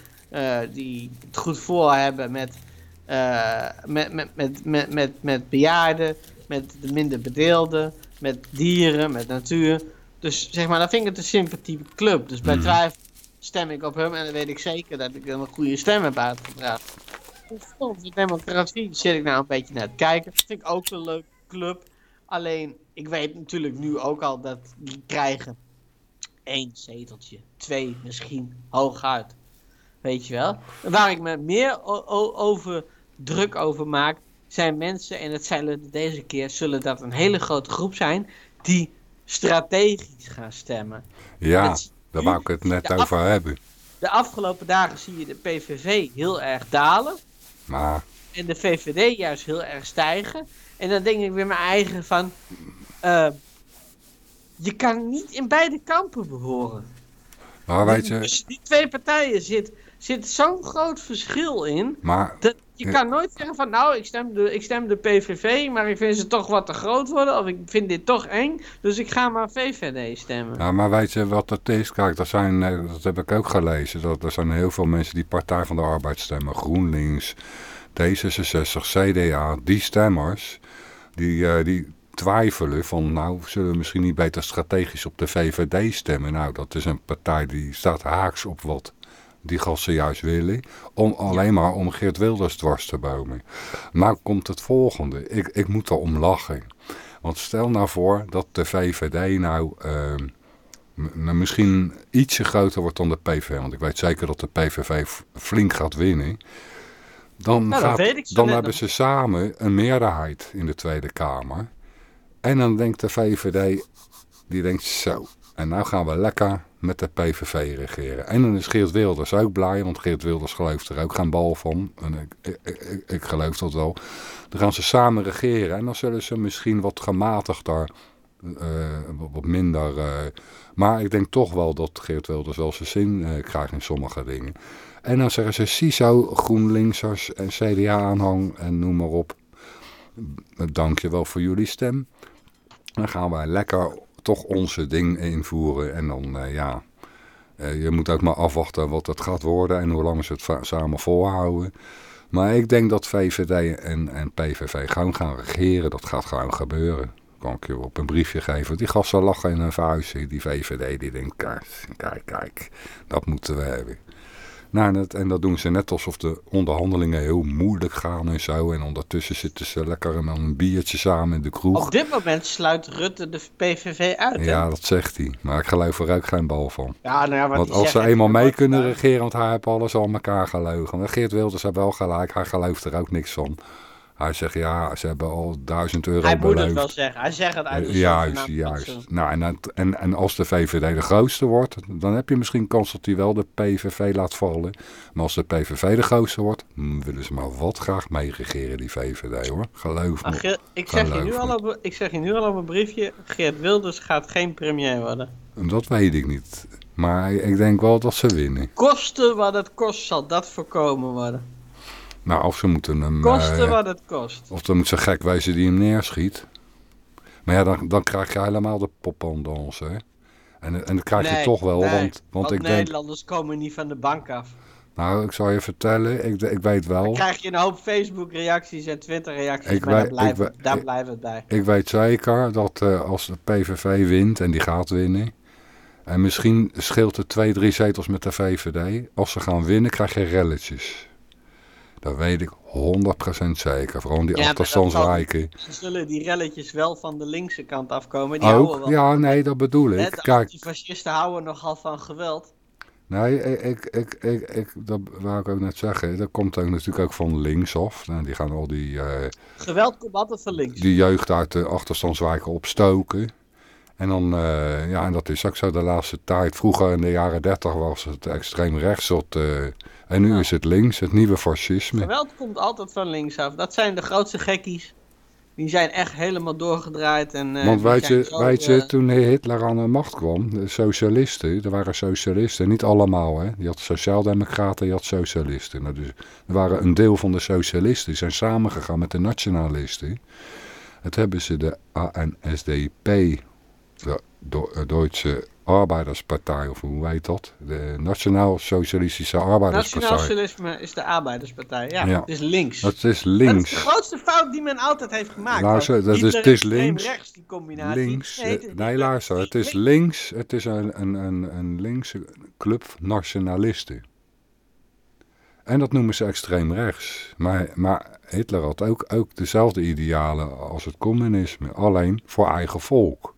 Speaker 4: die het goed voor hebben met, met, met, met, met, met, met bejaarden. Met de minder bedeelden. Met dieren, met natuur. Dus zeg maar, dan vind ik het een sympathieke club. Dus bij
Speaker 3: Mhm.
Speaker 4: twijfel stem ik op hem. En dan weet ik zeker dat ik een goede stem heb uitgebracht. Voor de democratie zit ik nou een beetje naar het kijken. Dat vind ik ook een leuke club. Alleen, ik weet natuurlijk nu ook al dat die krijgen één zeteltje, twee misschien, hooguit. Weet je wel? Waar ik me meer over druk over maak, zijn mensen, en het zullen deze keer zullen dat een hele grote groep zijn, die strategisch gaan stemmen.
Speaker 3: ja,
Speaker 4: Het-
Speaker 3: daar wou ik het net over hebben.
Speaker 4: De afgelopen dagen zie je de PVV heel erg dalen.
Speaker 3: Maar
Speaker 4: en de VVD juist heel erg stijgen. En dan denk ik weer mijn eigen van. eh, je kan niet in beide kampen behoren.
Speaker 3: Maar weet je,
Speaker 4: Tussen die twee partijen zit, zit zo'n groot verschil in.
Speaker 3: maar
Speaker 4: Dat, je kan nooit zeggen van nou, ik stem, de, ik stem de PVV, maar ik vind ze toch wat te groot worden. Of ik vind dit toch eng, dus ik ga maar VVD stemmen.
Speaker 3: Ja, maar weet je wat het is? Kijk, dat, zijn, eh, dat heb ik ook gelezen. Dat, er zijn heel veel mensen die Partij van de Arbeid stemmen. GroenLinks, D66, CDA. Die stemmers, die, eh, die twijfelen van... nou, zullen we misschien niet beter strategisch op de VVD stemmen? Nou, dat is een partij die staat haaks op wat die gasten juist willen. Om, alleen maar om Geert Wilders dwars te bomen. Nou komt het volgende. Ik, ik moet erom lachen. Want stel nou voor dat de VVD nou... ehm, nou, misschien ietsje groter wordt dan de PVV. Want ik weet zeker dat de PVV flink gaat winnen. Dan,
Speaker 4: Nou,
Speaker 3: gaat, dan hebben
Speaker 4: nog.
Speaker 3: ze samen een meerderheid in de Tweede Kamer. En dan denkt de VVD, die denkt zo. En nou gaan we lekker met de PVV regeren. En dan is Geert Wilders ook blij, want Geert Wilders gelooft er ook geen bal van. En ik, ik, ik, ik geloof dat wel. Dan gaan ze samen regeren en dan zullen ze misschien wat gematigder, eh, wat- minder... eh, maar ik denk toch wel dat Geert Wilders wel zijn zin eh, krijgt in sommige dingen. En dan zeggen ze CISO, GroenLinksers en CDA-aanhang en noem maar op. Dank je wel voor jullie stem. Dan gaan wij lekker toch onze ding invoeren. En dan, eh, ja, eh, je moet ook maar afwachten wat het gaat worden en hoe lang ze het samen volhouden. Maar ik denk dat VVD en, en PVV gewoon gaan regeren. Dat gaat gewoon gebeuren. Kan ik je op een briefje geven. Die gasten lachen in hun vuist. Die VVD die denkt, kijk, kijk, kijk, dat moeten we hebben. En, dat, en dat doen ze net alsof de onderhandelingen heel moeilijk gaan en zo. En ondertussen zitten ze lekker een biertje samen in de kroeg.
Speaker 4: Op dit moment sluit Rutte de PVV uit. hè?
Speaker 3: Ja, dat zegt hij. Maar ik geloof er ook geen bal van.
Speaker 4: ja, nou ja, wat
Speaker 3: Want als ze eenmaal mee kunnen regeren, want hij heeft alles al elkaar gelogen. En Geert Wilders heeft wel gelijk, hij gelooft er ook niks van. Hij zegt, ja, ze hebben al duizend euro
Speaker 4: Hij moet het wel zeggen. Hij zegt het uit de
Speaker 3: Eh, Juist, juist. Nou, en, het- en, en als de VVD de grootste wordt, dan heb je misschien kans dat hij wel de PVV laat vallen. Maar als de PVV de grootste wordt, hm, willen ze maar wat graag meeregeren, die VVD hoor. Geloof me.
Speaker 4: Geert- ik, zeg je nu al op, een- ik zeg je nu al op een briefje, Geert Wilders gaat geen premier worden.
Speaker 3: Dat weet ik niet. Maar ik denk wel dat ze winnen.
Speaker 4: Koste wat het kost, zal dat voorkomen worden.
Speaker 3: Nou, of ze moeten hem...
Speaker 4: Koste
Speaker 3: eh,
Speaker 4: wat het kost.
Speaker 3: Of dan moet ze gek wezen die hem neerschiet. Maar ja, dan, dan krijg je helemaal de poppendans, hè. En, en dat krijg je toch wel,
Speaker 4: nee,
Speaker 3: want, want ik denk...
Speaker 4: Nederlanders komen niet van de bank af.
Speaker 3: Nou, ik zal je vertellen, ik, ik weet
Speaker 4: Dan
Speaker 3: wel...
Speaker 4: krijg je een hoop Facebook reacties en Twitter reacties,
Speaker 3: Ik
Speaker 4: maar daar blijft, daar
Speaker 3: ik-
Speaker 4: blijft het bij.
Speaker 3: Ik weet zeker dat eh, als de PVV wint, en die gaat winnen... En misschien scheelt het twee, drie zetels met de VVD. Als ze gaan winnen, krijg je relletjes. Dat weet ik 100% zeker. Vooral die
Speaker 4: Ja,
Speaker 3: achterstandswijken.
Speaker 4: Dan zullen die relletjes wel van de linkse kant afkomen. Die
Speaker 3: Ook,
Speaker 4: wel.
Speaker 3: ja, nee, dat bedoel ik.
Speaker 4: de
Speaker 3: Kijk,
Speaker 4: antifascisten houden nogal van geweld.
Speaker 3: Nee, ik, ik, ik, ik, dat wou ik ook net zeggen. Dat komt ook natuurlijk ook van linksaf. Nou, die gaan al die, eh,
Speaker 4: Geweld komt altijd van links.
Speaker 3: die jeugd uit de achterstandswijken opstoken. En dan, eh, ja, en dat is ook zo de laatste tijd. Vroeger in de jaren dertig was het extreem rechts. tot, eh, en nu is het links, het nieuwe fascisme.
Speaker 4: Geweld komt altijd van links af. Dat zijn de grootste gekkies. Die zijn echt helemaal doorgedraaid. En, eh,
Speaker 3: Want weet je,
Speaker 4: zo,
Speaker 3: weet je,
Speaker 4: eh,
Speaker 3: toen Hitler aan de macht kwam, de socialisten, er waren socialisten, niet allemaal hè. Je had sociaaldemocraten, je had socialisten. Nou, dus er waren een deel van de socialisten, die zijn samengegaan met de nationalisten. Het hebben ze de ANSDP, de Do- eh, Duitse Arbeiderspartij, of hoe heet dat? De Nationaal Socialistische Arbeiderspartij.
Speaker 4: Nationaal Socialisme is de Arbeiderspartij. Ja,
Speaker 3: Ja.
Speaker 4: het is links.
Speaker 3: Dat is
Speaker 4: Dat is
Speaker 3: links.
Speaker 4: de grootste fout die men altijd heeft gemaakt.
Speaker 3: Luister, dat is- het is links.
Speaker 4: rechts, die combinatie.
Speaker 3: Links,
Speaker 4: Nee, het-
Speaker 3: nee luister, het is links, het is een, een, een, een linkse club nationalisten. En dat noemen ze extreem rechts. Maar, maar Hitler had ook, ook dezelfde idealen als het communisme, alleen voor eigen volk.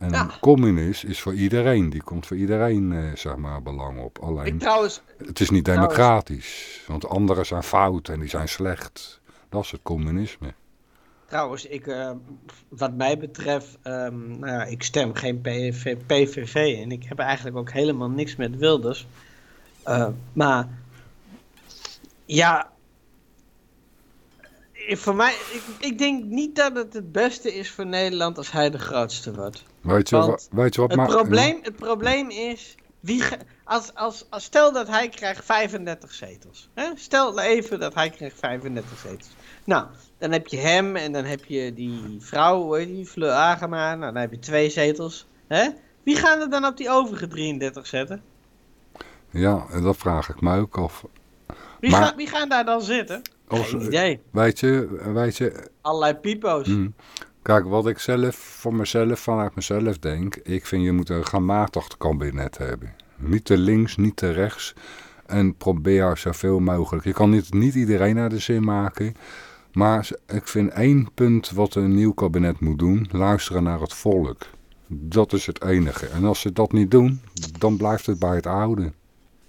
Speaker 3: En
Speaker 4: Ja.
Speaker 3: een communist is voor iedereen, die komt voor iedereen eh, zeg maar belang op. Alleen,
Speaker 4: Ik trouwens,
Speaker 3: het is niet
Speaker 4: trouwens-
Speaker 3: democratisch, want anderen zijn fout en die zijn slecht. Dat is het communisme.
Speaker 4: trouwens ik, eh, wat mij betreft, ehm, nou ja, ik stem geen PV, PVV en ik heb eigenlijk ook helemaal niks met Wilders. Eh, maar ja, voor mij, ik, ik denk niet dat het het beste is voor Nederland als hij de grootste wordt.
Speaker 3: Weet je,
Speaker 4: Want
Speaker 3: wa- weet je wat
Speaker 4: Het
Speaker 3: maar-
Speaker 4: probleem, het probleem is, wie ge- als, als, als, stel dat hij krijgt 35 zetels. Hè? Stel even dat hij krijgt 35 zetels. Nou, dan heb je hem en dan heb je die vrouw, die, Fleur Agema. Nou, dan heb je twee zetels. Hè? Wie gaan er dan op die overige 33 zetten?
Speaker 3: Ja, dat vraag ik me ook af.
Speaker 4: Wie,
Speaker 3: Maar-
Speaker 4: wie gaan daar dan zitten?
Speaker 3: Als-
Speaker 4: Geen idee.
Speaker 3: Weet je, weet je,
Speaker 4: Allerlei pipo's.
Speaker 3: mm, kijk, wat ik zelf voor mezelf, vanuit mezelf denk, ik vind je moet een gematigd kabinet hebben. Niet te links, niet te rechts. En probeer zoveel mogelijk. Je kan niet, niet iedereen naar de zin maken. Maar ik vind één punt wat een nieuw kabinet moet doen, luisteren naar het volk. Dat is het enige. En als ze dat niet doen, dan blijft het bij het oude.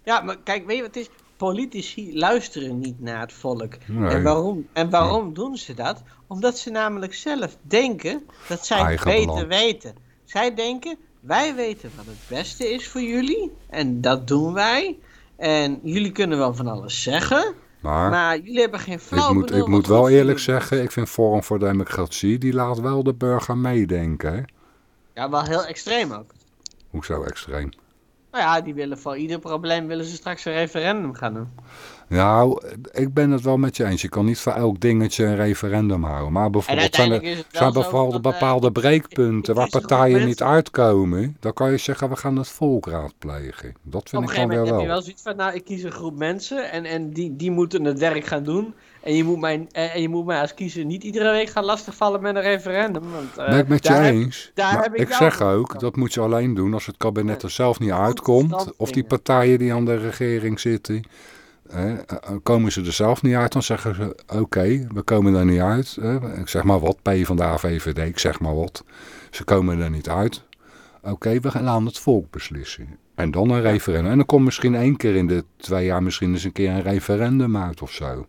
Speaker 4: Ja, maar kijk, weet je wat het is? Politici luisteren niet naar het volk.
Speaker 3: Nee.
Speaker 4: En waarom, en waarom doen ze dat? Omdat ze namelijk zelf denken dat zij
Speaker 3: Eigen
Speaker 4: beter
Speaker 3: belang.
Speaker 4: weten. Zij denken wij weten wat het beste is voor jullie. En dat doen wij. En jullie kunnen wel van alles zeggen.
Speaker 3: Maar,
Speaker 4: Maar jullie hebben geen flauw
Speaker 3: ik moet, ik moet wel eerlijk zeggen, ik vind Forum voor Democratie, die laat wel de burger meedenken. hè.
Speaker 4: Ja, wel heel extreem ook.
Speaker 3: Hoezo extreem?
Speaker 4: Nou ja, die willen voor ieder probleem willen ze straks een referendum gaan doen.
Speaker 3: Nou, ik ben het wel met je eens. Je kan niet voor elk dingetje een referendum houden. Maar bijvoorbeeld zijn er, zijn
Speaker 4: wel
Speaker 3: bepaalde,
Speaker 4: dat, eh,
Speaker 3: bepaalde breekpunten waar
Speaker 4: een
Speaker 3: partijen niet uitkomen. Dan kan je zeggen, we gaan het volk raadplegen. Dat
Speaker 4: Op
Speaker 3: vind
Speaker 4: een
Speaker 3: ik
Speaker 4: gegeven
Speaker 3: dan weer
Speaker 4: moment heb je
Speaker 3: wel.
Speaker 4: wel zoiets van, nou, ik kies een groep mensen en, en die, die moeten het werk gaan doen. En je, moet mij, en je moet mij als kiezer niet iedere week gaan lastigvallen met een referendum. Want, eh,
Speaker 3: Ben ik met je
Speaker 4: heb-
Speaker 3: eens.
Speaker 4: daar
Speaker 3: maar
Speaker 4: heb ik
Speaker 3: ik zeg ook, dat moet je alleen doen als het kabinet er zelf niet uitkomt. Of die partijen die aan de regering zitten. hè, eh, komen ze er zelf niet uit, dan zeggen ze, oké, we komen er niet uit. hè. ik zeg maar wat, P van de VVD, ik zeg maar wat. Ze komen er niet uit. Oké, we gaan aan het volk beslissen. En dan een referendum. En dan komt misschien één keer in de twee jaar misschien eens een keer een referendum uit of zo.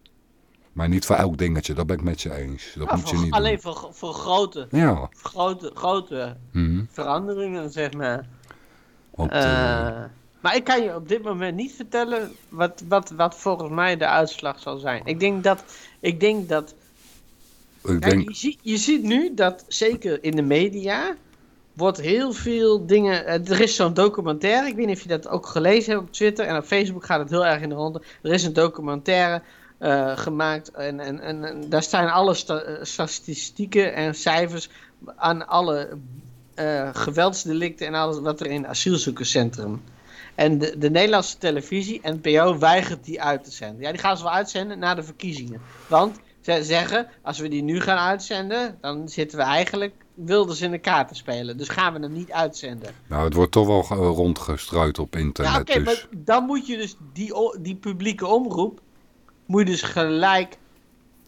Speaker 3: Maar niet voor elk dingetje, dat ben ik met je eens. Dat
Speaker 4: Ja,
Speaker 3: moet je niet
Speaker 4: alleen
Speaker 3: doen.
Speaker 4: voor, voor grote,
Speaker 3: Ja,
Speaker 4: grote, grote
Speaker 3: mhm.
Speaker 4: veranderingen, zeg maar.
Speaker 3: Want, eh,
Speaker 4: maar ik kan je op dit moment niet vertellen wat, wat, wat volgens mij de uitslag zal zijn. Ik denk dat, ik denk dat
Speaker 3: ik
Speaker 4: Kijk,
Speaker 3: denk,
Speaker 4: je, ziet, je ziet nu dat, zeker in de media, wordt heel veel dingen... eh, Er is zo'n documentaire, ik weet niet of je dat ook gelezen hebt op Twitter en op Facebook gaat het heel erg in de ronde. Er is een documentaire eh, gemaakt en, en, en, en daar staan alle sta- eh, statistieken en cijfers aan alle eh, geweldsdelicten en alles wat er in het asielzoekerscentrum. En de, de Nederlandse televisie, NPO, weigert die uit te zenden. Ja, die gaan ze wel uitzenden na de verkiezingen. Want ze zeggen, als we die nu gaan uitzenden, dan zitten we eigenlijk Wilders in de kaarten spelen. Dus gaan we hem niet uitzenden.
Speaker 3: nou, het wordt toch wel ge- rondgestrooid op internet.
Speaker 4: Ja, oké,
Speaker 3: dus.
Speaker 4: maar dan moet je dus die, die publieke omroep, moet je dus gelijk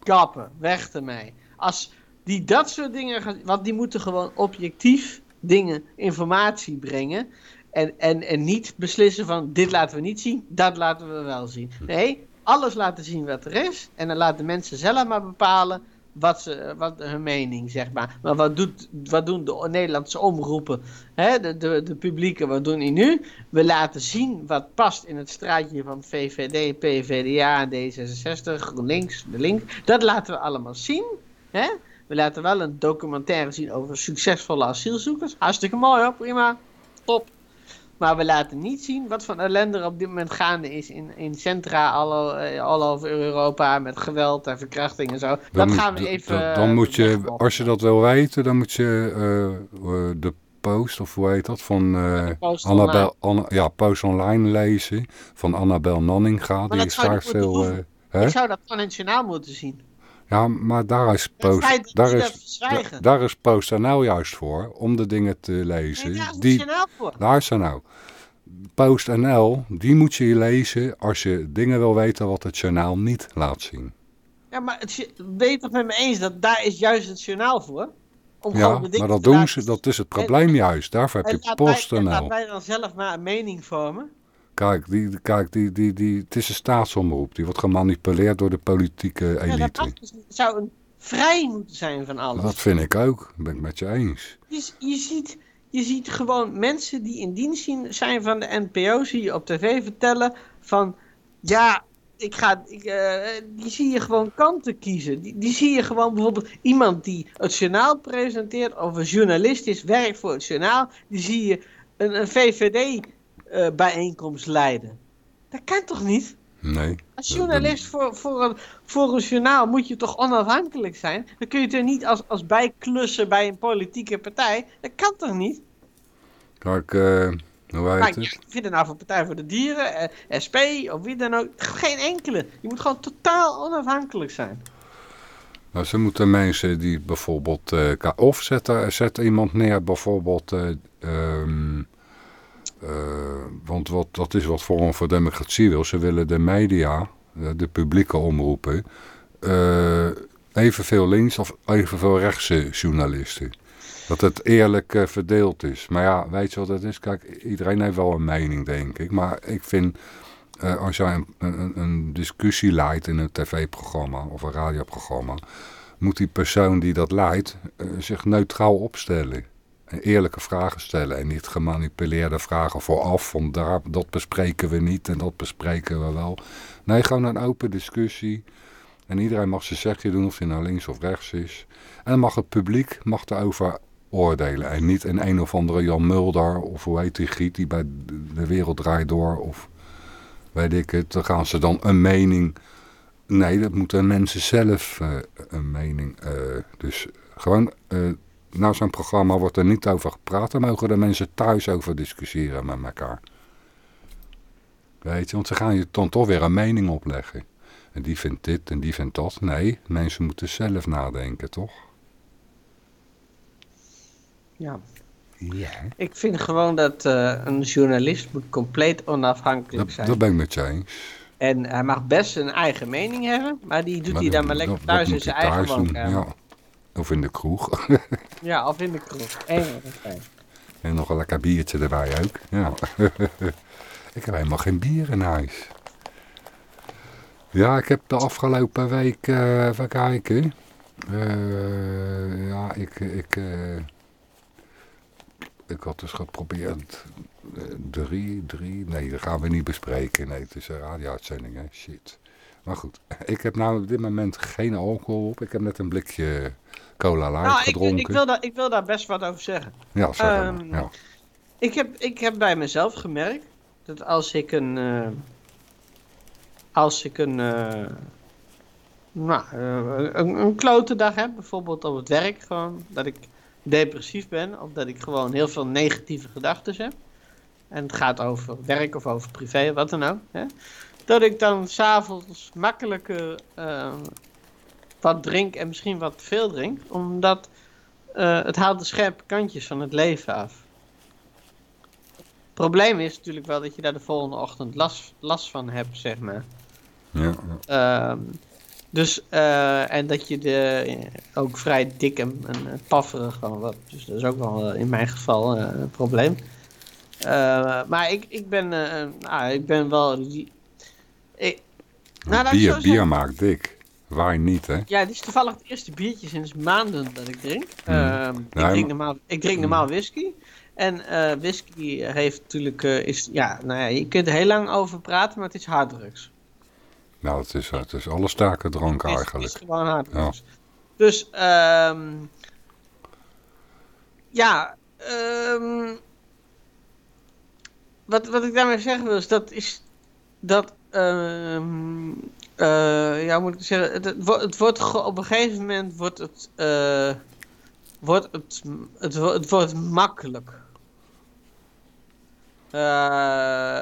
Speaker 4: kappen. Weg ermee. Als die dat soort dingen gaan, want die moeten gewoon objectief dingen, informatie brengen. En, en, en niet beslissen van dit laten we niet zien, dat laten we wel zien. Nee, alles laten zien wat er is. En dan laten mensen zelf maar bepalen wat, ze, wat hun mening, zeg maar. Maar wat, doet, wat doen de Nederlandse omroepen, hè, de, de, publieke, wat doen die nu? We laten zien wat past in het straatje van VVD, PVDA, D66, GroenLinks, de link. Dat laten we allemaal zien. Hè? We laten wel een documentaire zien over succesvolle asielzoekers. Hartstikke mooi hoor, prima. Top. Maar we laten niet zien wat voor ellende er op dit moment gaande is in, in centra all, eh, all over Europa met geweld en verkrachting en zo.
Speaker 3: Dan
Speaker 4: dat
Speaker 3: moet-
Speaker 4: gaan we even.
Speaker 3: d- Dan
Speaker 4: eh,
Speaker 3: moet je, als je dat wil weten, dan moet je eh, eh, de post, of hoe heet dat, van eh,
Speaker 4: post
Speaker 3: Annabel, Anna, ja, post online lezen, van Annabel Nanninga. Die is daar
Speaker 4: moeten
Speaker 3: veel... eh?
Speaker 4: Ik zou dat van het journaal moeten zien.
Speaker 3: Ja, maar daar is
Speaker 4: Het
Speaker 3: post, daar is, daar is PostNL juist voor, om de dingen te lezen.
Speaker 4: Nee, daar is het
Speaker 3: die,
Speaker 4: journaal voor.
Speaker 3: luister nou, PostNL, die moet je lezen als je dingen wil weten wat het journaal niet laat zien.
Speaker 4: Ja, maar het, ben je toch met me eens dat daar is juist het journaal voor? Om
Speaker 3: Ja,
Speaker 4: de
Speaker 3: maar dat doen ze, dat is het probleem juist. Daarvoor heb je PostNL.
Speaker 4: laat wij dan zelf maar een mening vormen.
Speaker 3: Kijk, die, kijk die, die, die, het is een staatsomroep. Die wordt gemanipuleerd door de politieke
Speaker 4: Ja, dat
Speaker 3: elite.
Speaker 4: dus zou een vrij moeten zijn van alles.
Speaker 3: Dat vind ik ook. Dat ben ik met je eens.
Speaker 4: Je, je, ziet, je ziet gewoon mensen die in dienst zijn van de NPO, zie je op tv vertellen van ja, ik ga, ik, eh, die zie je gewoon kanten kiezen. Die, die zie je gewoon bijvoorbeeld iemand die het journaal presenteert of een journalist is, werkt voor het journaal, die zie je een, een VVD-bijeenkomst leiden. Dat kan toch niet?
Speaker 3: Nee.
Speaker 4: Als journalist voor, voor, een, voor een journaal moet je toch onafhankelijk zijn? Dan kun je er niet als, als bijklussen bij een politieke partij. Dat kan toch niet?
Speaker 3: Kijk, eh, hoe heet
Speaker 4: je
Speaker 3: het?
Speaker 4: vindt het nou voor Partij voor de Dieren, eh, SP of wie dan ook. Geen enkele. Je moet gewoon totaal onafhankelijk zijn.
Speaker 3: Nou, ze moeten mensen die bijvoorbeeld... eh, ka- of zetten zet iemand neer bijvoorbeeld... eh, ehm, eh, want wat, dat is wat Forum voor Democratie wil. Ze willen de media, eh, de publieke omroepen... eh, evenveel links of evenveel rechtse journalisten. Dat het eerlijk verdeeld is. Maar ja, weet je wat het is? Kijk, iedereen heeft wel een mening, denk ik. Maar ik vind, als jij een, een, een discussie leidt in een tv-programma of een radioprogramma... moet die persoon die dat leidt zich neutraal opstellen. Eerlijke vragen stellen en niet gemanipuleerde vragen vooraf. Van daar, dat bespreken we niet en dat bespreken we wel. Nee, gewoon een open discussie. En iedereen mag zijn zegje doen of hij nou links of rechts is. En dan mag het publiek mag erover oordelen. En niet een een of andere Jan Mulder of hoe heet die giet die bij de wereld draait door. Of weet ik het. Dan gaan ze dan een mening... Nee, dat moeten mensen zelf eh, een mening. eh, dus gewoon... eh na zo'n programma wordt er niet over gepraat. Dan mogen de mensen thuis over discussiëren met elkaar. Weet je, want ze gaan je dan toch weer een mening opleggen. En die vindt dit en die vindt dat. Nee, mensen moeten zelf nadenken, toch?
Speaker 4: Ja.
Speaker 3: Ja.
Speaker 4: Ik vind gewoon dat eh, een journalist moet compleet onafhankelijk
Speaker 3: Dat,
Speaker 4: zijn.
Speaker 3: dat ben ik met je eens.
Speaker 4: En hij mag best zijn eigen mening hebben, maar die doet
Speaker 3: Maar
Speaker 4: hij dan maar lekker thuis in zijn eigen woonkamer.
Speaker 3: Ja. Of in de kroeg.
Speaker 4: Ja. of in de kroeg. Twee.
Speaker 3: en nog een lekker biertje erbij ook. Ja. ik heb helemaal geen bier in huis. Ja, ik heb de afgelopen week, eh even kijken. Eh, ja, ik, ik, eh, ik had dus geprobeerd drie, drie, nee, dat gaan we niet bespreken. Nee, het is een radio-uitzending, hè, shit. Maar goed, ik heb nou op dit moment geen alcohol op. Ik heb net een blikje cola light
Speaker 4: Nou, ik,
Speaker 3: gedronken.
Speaker 4: ik, wil daar, ik wil daar best wat over zeggen.
Speaker 3: Ja, zeg.
Speaker 4: Ehm,
Speaker 3: ja.
Speaker 4: Ik heb, ik heb bij mezelf gemerkt dat als ik een. eh, als ik een. eh, nou, eh, een, een klote dag heb, bijvoorbeeld op het werk, gewoon dat ik depressief ben of dat ik gewoon heel veel negatieve gedachten heb. En het gaat over werk of over privé, wat dan ook. Hè, dat ik dan s'avonds makkelijker eh, wat drink en misschien wat veel drink, omdat eh, het haalt de scherpe kantjes van het leven af. Het probleem is natuurlijk wel dat je daar de volgende ochtend last, last van hebt, zeg maar.
Speaker 3: Ja.
Speaker 4: Ehm, dus, eh, en dat je de, eh, ook vrij dik en, en pafferig van wordt. Dus dat is ook wel in mijn geval een probleem. Eh, maar ik, ik, ben, nou, ik ben wel... Ik, nou,
Speaker 3: bier, bier maakt dik. Wij niet, hè?
Speaker 4: Ja, dit is toevallig het eerste biertje sinds maanden dat ik drink.
Speaker 3: Hmm.
Speaker 4: Ehm, ik, drink normaal, ik drink normaal whisky. En eh, whisky heeft natuurlijk, eh, is, ja, nou ja, je kunt er heel lang over praten, maar het is harddrugs.
Speaker 3: Nou, het is, het is alle sterke drank
Speaker 4: Het is,
Speaker 3: eigenlijk.
Speaker 4: het is gewoon harddrugs. Dus, ehm ja, ehm wat, wat ik daarmee zeggen wil is dat is dat, ehm eh, ja, moet ik zeggen, het, wordt- op een gegeven moment wordt het, eh, wordt het, het, wo- het wordt makkelijk. Eh,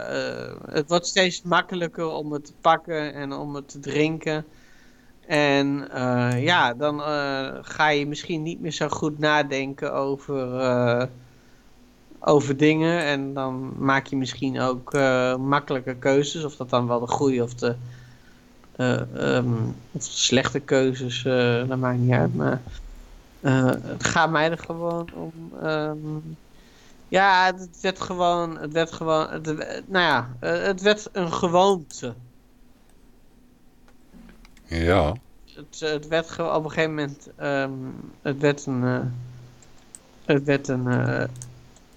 Speaker 4: het wordt steeds makkelijker om het te pakken en om het te drinken. En ja, dan ga je misschien niet meer zo goed nadenken over, over dingen. En dan maak je misschien ook makkelijke keuzes. Of dat dan wel de goede of de, ehm, of slechte keuzes, eh, dat maakt niet uit. Maar eh, het gaat mij er gewoon om. ehm, ja, het werd gewoon. Het werd gewoon. Het, nou ja, het werd een gewoonte.
Speaker 3: Ja,
Speaker 4: het, het werd gewoon op een gegeven moment. ehm, het werd een. eh, het werd een.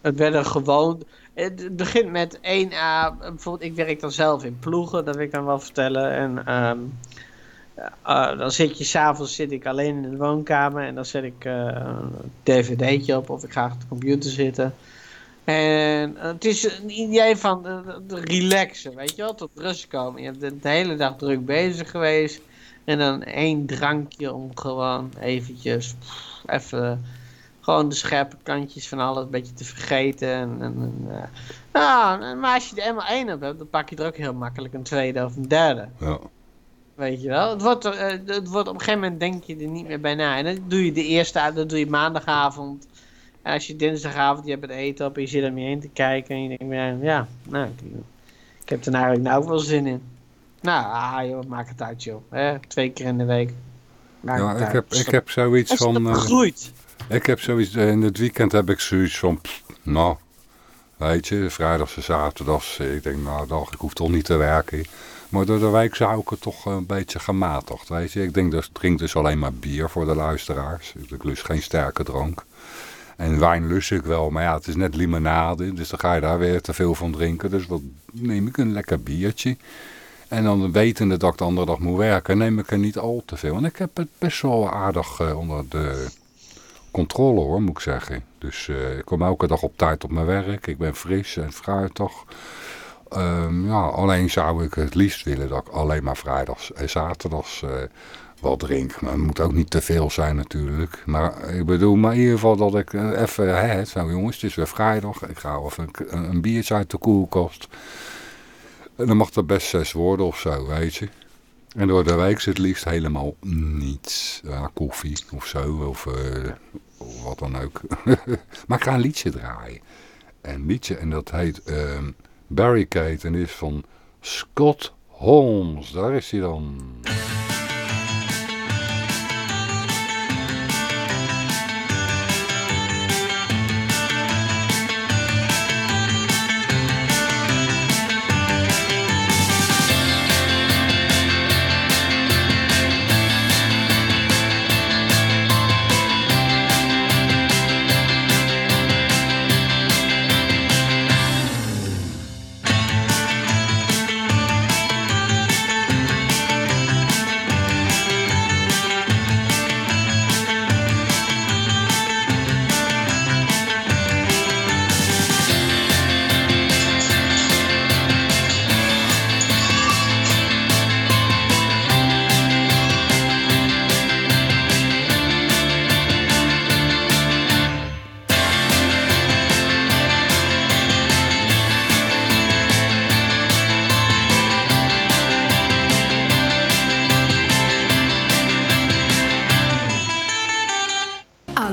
Speaker 4: het werd een gewoon. Het begint met 1A. Bijvoorbeeld, ik werk dan zelf in ploegen, dat wil ik dan wel vertellen. En ehm, eh, dan zit je s'avonds zit ik alleen in de woonkamer en dan zet ik eh, een dvd'tje op of ik ga achter de computer zitten. En eh, het is een idee van relaxen, weet je wel, tot rust komen. Je bent de hele dag druk bezig geweest. En dan één drankje om gewoon eventjes even gewoon de scherpe kantjes van alles een beetje te vergeten. En, en, en, eh, nou, maar als je er eenmaal één op hebt, dan pak je er ook heel makkelijk een tweede of een derde.
Speaker 3: ja.
Speaker 4: Weet je wel? Het wordt, er, eh, het wordt op een gegeven moment denk je er niet meer bij na. En dan doe je de eerste, dat doe je maandagavond. En als je dinsdagavond, je hebt het eten op en je zit om je heen te kijken. En je denkt, ja, ja nou, ik, ik heb er nou eigenlijk nou ook wel zin in. Nou, ah joh, maak het uit joh. Hè? Twee keer in de week. Maak
Speaker 3: ja
Speaker 4: het
Speaker 3: ik,
Speaker 4: uit.
Speaker 3: heb, ik heb zoiets
Speaker 4: Als het
Speaker 3: van... eh,
Speaker 4: groeit.
Speaker 3: Ik heb zoiets... eh, In het weekend heb ik zoiets van... nou, weet je, vrijdags en zaterdags. Ik denk, nou, dag, ik hoef toch niet te werken. Maar door de week zou ik het toch een beetje gematigd, weet je. Ik denk, dus, drink dus alleen maar bier voor de luisteraars. Ik lust geen sterke drank. En wijn lust ik wel, maar ja, het is net limonade. Dus dan ga je daar weer te veel van drinken. Dus wat neem ik een lekker biertje. En dan wetende dat ik de andere dag moet werken, neem ik er niet al te veel. En ik heb het best wel aardig eh, onder de controle hoor, moet ik zeggen. Dus eh, ik kom elke dag op tijd op mijn werk. Ik ben fris en fruitig. Ehm, ja, alleen zou ik het liefst willen dat ik alleen maar vrijdags en zaterdags eh, wel drink. Maar het moet ook niet te veel zijn natuurlijk. Maar ik bedoel, maar in ieder geval dat ik eh, even, hè, zo jongens, het is weer vrijdag. Ik ga even een, een biertje uit de koelkast. En dan mag er best zes worden of zo, weet je. En door de is het liefst helemaal niets. Ja, koffie of zo, of, eh, wat dan ook. maar ik ga een liedje draaien. Een liedje, en dat heet ehm, Barricade. En is van Scott Holmes. Daar is hij dan.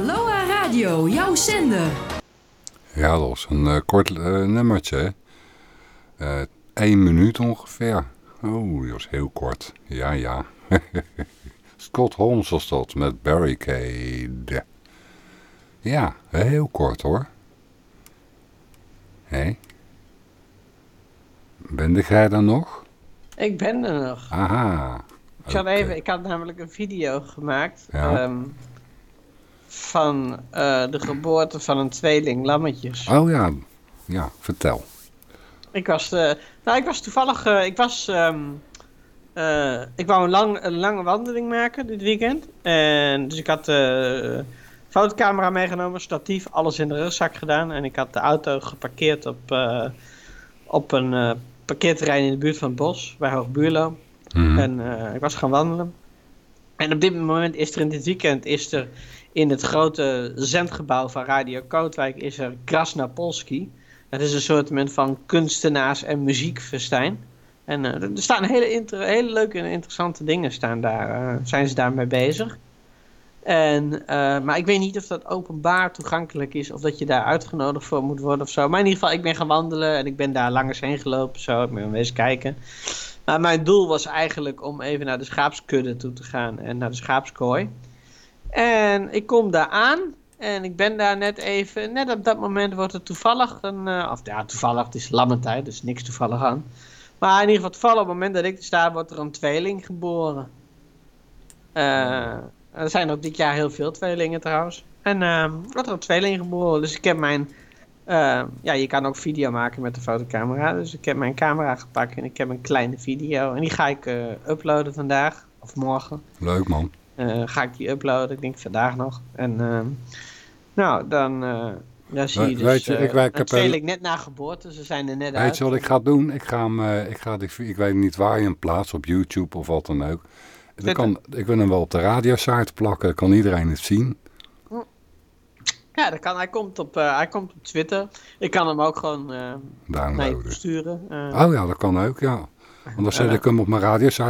Speaker 6: Aloha Radio, jouw zender.
Speaker 3: Ja, dat was een eh, kort eh, nummertje. hè. Eh één minuut ongeveer. Oh, die was heel kort. Ja, ja. Scott Holmes was dat met Barricade. Ja, heel kort hoor. Hé? Ben jij dan nog?
Speaker 4: Ik ben er nog.
Speaker 3: Aha.
Speaker 4: Ik, had even, ik had namelijk een video gemaakt
Speaker 3: Ja.
Speaker 4: ehm, van eh, de geboorte van een tweeling lammetjes.
Speaker 3: Oh ja, ja, vertel.
Speaker 4: Ik was, eh, nou, ik was toevallig, eh, ik was, ehm, eh, ik wou een, lang, een lange wandeling maken dit weekend. En dus ik had de fotocamera meegenomen, statief, alles in de rugzak gedaan. En ik had de auto geparkeerd op, op een parkeerterrein in de buurt van het bos, bij Hoogbuurlo.
Speaker 3: Mhm.
Speaker 4: En ik was gaan wandelen. En op dit moment is er in dit weekend is er in het grote zendgebouw van Radio Kootwijk is er Krasnapolski. Dat is een soort van kunstenaars- en muziekfestijn. En eh, er staan hele, hele leuke en interessante dingen staan daar, eh, zijn ze daarmee bezig. En, eh, maar ik weet niet of dat openbaar toegankelijk is of dat je daar uitgenodigd voor moet worden of zo. Maar in ieder geval, ik ben gaan wandelen en ik ben daar langs heen gelopen. Zo, ik ben eens kijken. Maar mijn doel was eigenlijk om even naar de schaapskudde toe te gaan en naar de schaapskooi. En ik kom daar aan en ik ben daar net even, net op dat moment wordt het toevallig, een, eh, of ja toevallig, het is lammentijd, dus niks toevallig aan. Maar in ieder geval toevallig op het moment dat ik er sta, wordt er een tweeling geboren. Eh, er zijn ook dit jaar heel veel tweelingen trouwens. En eh, wordt er een tweeling geboren, dus ik heb mijn... eh, ja, je kan ook video maken met de fotocamera. Dus ik heb mijn camera gepakt en ik heb een kleine video. En die ga ik uploaden vandaag of morgen.
Speaker 3: Leuk man.
Speaker 4: Eh, ga ik die uploaden, ik denk vandaag nog. En ehm, nou, dan, eh, dan zie je
Speaker 3: We-
Speaker 4: dus
Speaker 3: weet je,
Speaker 4: eh,
Speaker 3: ik- wij- ik heb
Speaker 4: net na geboorte. Ze zijn er net uit.
Speaker 3: Weet je wat ik ga doen? Ik ga hem, eh, ik ga ik weet niet waar je hem plaatst, op YouTube of wat dan ook. Dan kan, ik wil hem wel op de radiosite plakken, kan iedereen het zien.
Speaker 4: Ja, dat kan. Hij komt op, eh, hij komt op Twitter. Ik kan hem ook gewoon eh naar sturen. eh.
Speaker 3: Oh ja, dat kan ook, ja. Want dan zet ik hem op mijn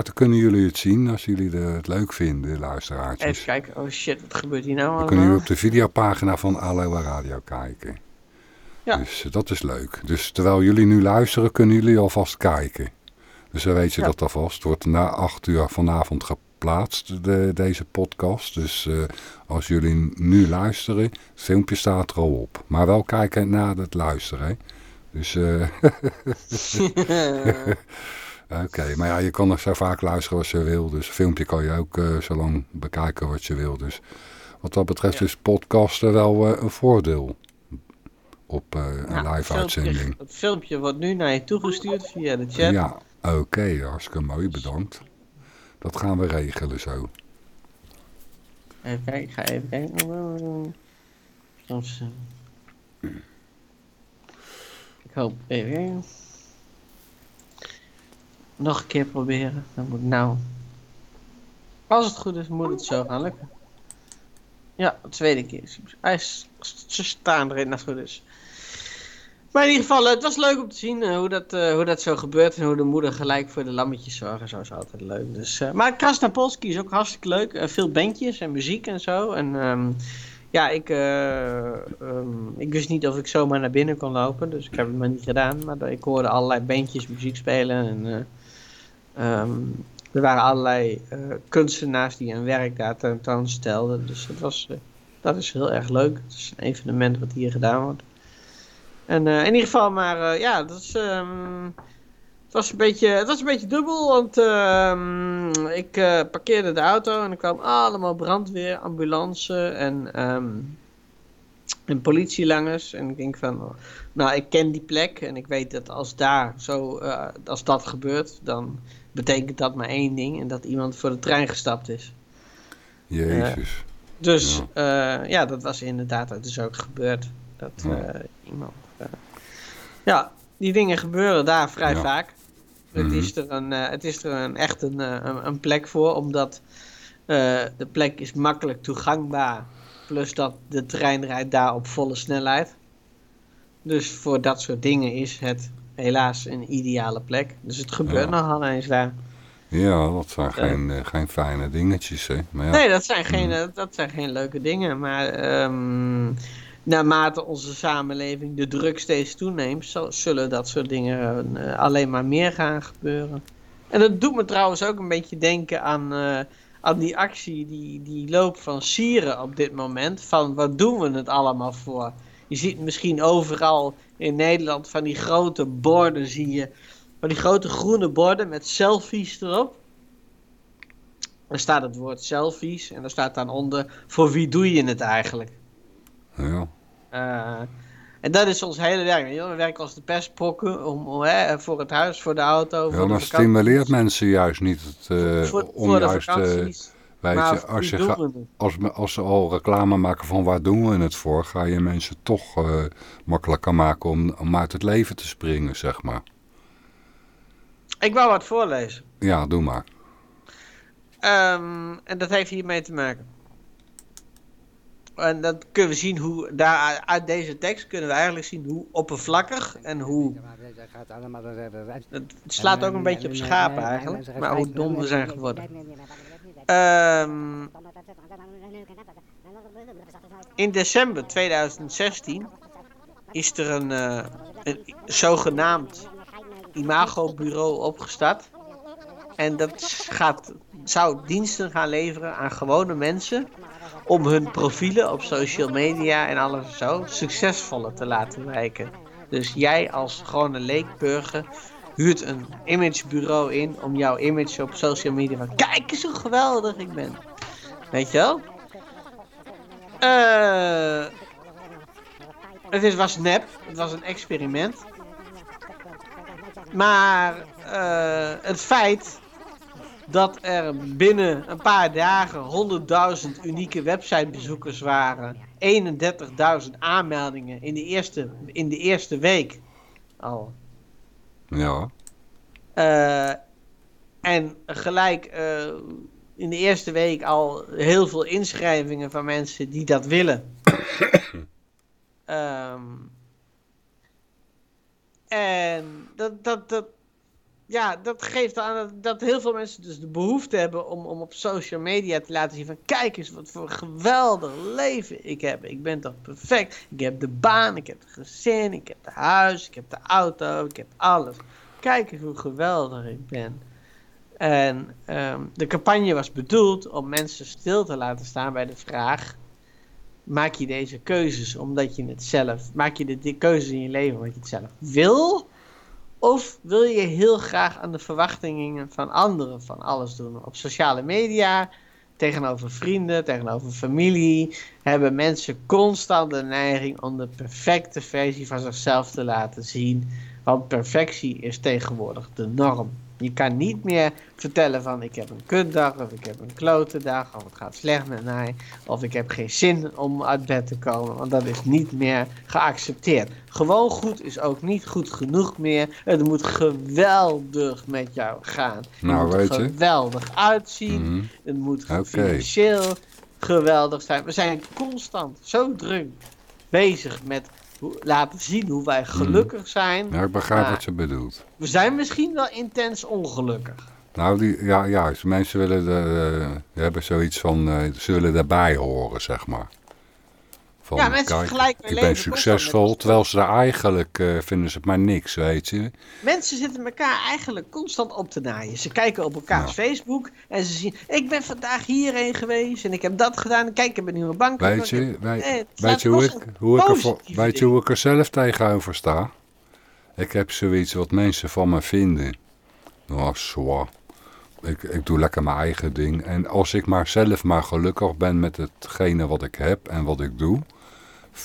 Speaker 3: dan kunnen jullie het zien als jullie de- het leuk vinden, luisteraartjes.
Speaker 4: Even kijken. Oh shit, wat gebeurt hier nou
Speaker 3: Dan
Speaker 4: allemaal?
Speaker 3: kunnen jullie op de videopagina van Aloha Radio kijken.
Speaker 4: Ja.
Speaker 3: Dus eh, dat is leuk. Dus terwijl jullie nu luisteren, kunnen jullie alvast kijken. Dus dan weet je
Speaker 4: Ja.
Speaker 3: dat alvast. Het wordt na acht uur vanavond geplaatst, de, deze podcast. Dus eh, als jullie nu luisteren, het filmpje staat er al op. Maar wel kijken na het luisteren. Hè? Dus, eh, oké. Maar ja, je kan er zo vaak luisteren als je wil. Dus een filmpje kan je ook eh, zo lang bekijken wat je wil. Dus Wat dat betreft is podcasten wel eh, een voordeel. Op eh, een
Speaker 4: Ja,
Speaker 3: live
Speaker 4: het
Speaker 3: uitzending.
Speaker 4: filmpje- Het filmpje wordt nu naar je toegestuurd via de chat.
Speaker 3: Ja, oké, hartstikke mooi, bedankt. Dat gaan we regelen zo.
Speaker 4: Even kijken, ik ga even kijken. Soms. Ik hoop even. Nog een keer proberen. Dan moet nou. Als het goed is, moet het zo gaan lukken. Ja, de tweede keer. Hij staan erin als het goed is. Maar in ieder geval, het was leuk om te zien eh, hoe, dat, eh, hoe dat zo gebeurt. En hoe de moeder gelijk voor de lammetjes zorgen. Zo is altijd leuk. Dus, eh, maar Krasnapolski is ook hartstikke leuk. Veel bandjes en muziek en zo. En ehm, ja, ik, eh, ehm, ik wist niet of ik zomaar naar binnen kon lopen. Dus ik heb het maar niet gedaan. Maar ik hoorde allerlei bandjes muziek spelen. En ehm, er waren allerlei eh, kunstenaars die een werk daar tentoonstelden. Dus dat, was, eh, dat is heel erg leuk. Het is een evenement wat hier gedaan wordt. En eh, in ieder geval, maar ja, dat is, ehm, het, was een beetje, het was een beetje dubbel. Want ehm, ik parkeerde de auto en er kwam allemaal brandweer, ambulance en, ehm, en politie langs. En ik denk van, nou, ik ken die plek en ik weet dat als daar zo, als dat gebeurt, dan betekent dat maar één ding. En dat iemand voor de trein gestapt is.
Speaker 3: Jezus.
Speaker 4: Dus ja, ja dat was inderdaad dat is ook gebeurd. Dat
Speaker 3: Ja.
Speaker 4: eh, iemand. eh, ja, die dingen gebeuren daar vrij
Speaker 3: Ja.
Speaker 4: vaak. Het
Speaker 3: Mhm.
Speaker 4: is er, een, eh, het is er een, echt een, eh, een, een plek voor, omdat eh, de plek is makkelijk toegankbaar. Plus dat de trein rijdt daar op volle snelheid. Dus voor dat soort dingen is het helaas een ideale plek. Dus het gebeurt
Speaker 3: Ja.
Speaker 4: nogal eens daar.
Speaker 3: Ja, dat zijn geen, eh, geen fijne dingetjes, hè. Maar ja,
Speaker 4: Nee, dat zijn geen,
Speaker 3: Mm.
Speaker 4: eh, dat zijn geen leuke dingen. Maar ehm, naarmate onze samenleving de druk steeds toeneemt, zullen dat soort dingen eh, alleen maar meer gaan gebeuren. En dat doet me trouwens ook een beetje denken aan, aan die actie die, die loopt van Sieren op dit moment. Van wat doen we het allemaal voor? Je ziet misschien overal in Nederland van die grote borden, zie je. Van die grote groene borden met selfies erop. Dan staat het woord selfies en daar staat dan onder voor wie doe je het eigenlijk.
Speaker 3: ja.
Speaker 4: Eh, en dat is ons hele werk. We werken als de pestpokken om, om, hè, voor het huis, voor de auto.
Speaker 3: ja
Speaker 4: voor de
Speaker 3: dan
Speaker 4: vakanties,
Speaker 3: stimuleert mensen juist niet het, eh,
Speaker 4: voor,
Speaker 3: om
Speaker 4: voor de
Speaker 3: juist,
Speaker 4: vakanties.
Speaker 3: Weet
Speaker 4: maar
Speaker 3: je,
Speaker 4: voor
Speaker 3: als, je ga- als, als ze al reclame maken van waar doen we het voor, ga je mensen toch eh, makkelijker maken om, om uit het leven te springen, zeg maar.
Speaker 4: Ik wou wat voorlezen.
Speaker 3: Ja, doe maar.
Speaker 4: Ehm, en dat heeft hiermee te maken. En dat kunnen we zien hoe, daar, uit deze tekst kunnen we eigenlijk zien hoe oppervlakkig en hoe, het slaat ook een beetje op schapen eigenlijk, maar hoe dom we zijn geworden. Ehm, in december 2016 is er een, eh, een zogenaamd imagobureau opgestart. En dat gaat, zou diensten gaan leveren aan gewone mensen om hun profielen op social media en alles zo succesvoller te laten wijken. Dus jij als gewone leekburger huurt een imagebureau in om jouw image op social media van kijk eens hoe geweldig ik ben. Weet je wel? Eh, het is, was nep, het was een experiment. Maar eh, het feit dat er binnen een paar dagen 100.000 unieke websitebezoekers waren, 31.000 aanmeldingen in de eerste, in de eerste week al.
Speaker 3: Ja,
Speaker 4: Eh, en gelijk eh, in de eerste week al heel veel inschrijvingen van mensen die dat willen. Ehm, en dat, dat, dat, ja, dat geeft aan dat, heel veel mensen dus de behoefte hebben om, om op social media te laten zien van kijk eens wat voor geweldig leven ik heb. Ik ben toch perfect. Ik heb de baan, ik heb het gezin, ik heb het huis, ik heb de auto, ik heb alles. Kijk eens hoe geweldig ik ben. En ehm, de campagne was bedoeld om mensen stil te laten staan bij de vraag: maak je deze keuzes omdat je het zelf, maak je de, de keuzes in je leven omdat je het zelf wil? Of wil je heel graag aan de verwachtingen van anderen van alles doen? Op sociale media tegenover vrienden, tegenover familie, hebben mensen constant de neiging om de perfecte versie van zichzelf te laten zien. Want perfectie is tegenwoordig de norm. Je kan niet meer vertellen van ik heb een kutdag of ik heb een klote dag of het gaat slecht met mij of ik heb geen zin om uit bed te komen, want dat is niet meer geaccepteerd. Gewoon goed is ook niet goed genoeg meer. Het moet geweldig met jou gaan. Je
Speaker 3: Nou,
Speaker 4: moet
Speaker 3: weet
Speaker 4: er
Speaker 3: je.
Speaker 4: geweldig uitzien.
Speaker 3: Mhm.
Speaker 4: Het moet financieel geweldig zijn. We zijn constant zo druk bezig met laten zien hoe wij gelukkig zijn.
Speaker 3: Ja, ik begrijp wat ze bedoelt.
Speaker 4: We zijn misschien wel intens ongelukkig.
Speaker 3: Nou, die, ja, juist. Mensen willen de, eh, hebben zoiets van, eh, ze willen daarbij horen, zeg maar. Van,
Speaker 4: Ja, mensen vergelijken hun
Speaker 3: ik ben succesvol, terwijl ze daar eigenlijk eh, vinden ze het maar niks, weet je.
Speaker 4: Mensen zitten elkaar eigenlijk constant op te naaien. Ze kijken op elkaars Facebook en ze zien... Ik ben vandaag hierheen geweest en ik heb dat gedaan. Kijk, ik heb een nieuwe bank.
Speaker 3: Weet je, weet, je, hoe, ik, hoe, ik er weet je hoe ik er zelf tegenover sta? Ik heb zoiets wat mensen van me vinden. Nou, zwaar. Ik, ik doe lekker mijn eigen ding. En als ik maar zelf maar gelukkig ben met hetgene wat ik heb en wat ik doe,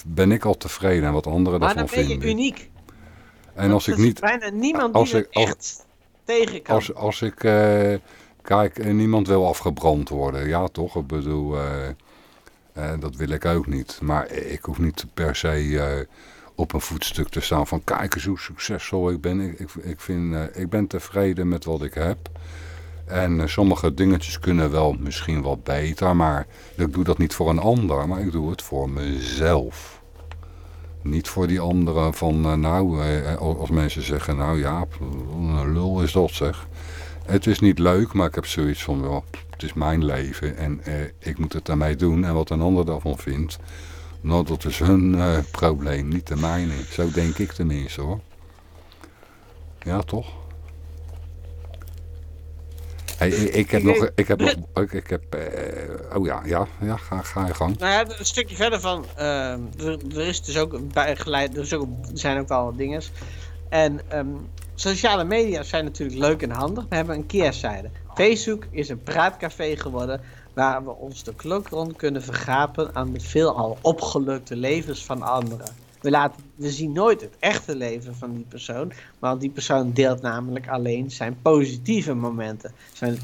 Speaker 3: ben ik al tevreden en wat anderen
Speaker 4: Maar dan
Speaker 3: daarvan
Speaker 4: ben je
Speaker 3: vinden.
Speaker 4: uniek.
Speaker 3: En als ik niet,
Speaker 4: bijna niemand
Speaker 3: als
Speaker 4: die
Speaker 3: ik- als-
Speaker 4: echt tegen kan.
Speaker 3: als, als ik, eh, kijk, eh, niemand wil afgebrand worden. Ja, toch? Ik bedoel, eh, dat wil ik ook niet. Maar ik hoef niet per se op een voetstuk te staan van, kijk eens hoe succesvol ik ben. Ik, ik, ik, vind, ik ben tevreden met wat ik heb. En eh, sommige dingetjes kunnen wel misschien wat beter, maar ik doe dat niet voor een ander, maar ik doe het voor mezelf. Niet voor die anderen van, eh, nou, eh, als mensen zeggen, nou ja, lul is dat zeg. Het is niet leuk, maar ik heb zoiets van, wel, het is mijn leven en ik moet het daarmee doen. En wat een ander daarvan vindt, nou dat is hun probleem, niet de mijne. Zo denk ik tenminste hoor. Ja, toch? Hey, ik, heb nog, ik heb nog, ik, ik heb, oh ja, ja, ja, ga, ga je gang.
Speaker 4: Nou ja, een stukje verder van. ehm, er, er is dus ook bijgeleid. Er, is ook, er zijn ook wel wat dingen. En ehm, sociale media zijn natuurlijk leuk en handig. We hebben een keerzijde. Facebook is een praatcafé geworden. Waar we ons de klok rond kunnen vergapen aan de veelal opgelukte levens van anderen. We, laten, we zien nooit het echte leven van die persoon. Want die persoon deelt namelijk alleen zijn positieve momenten. Zijn,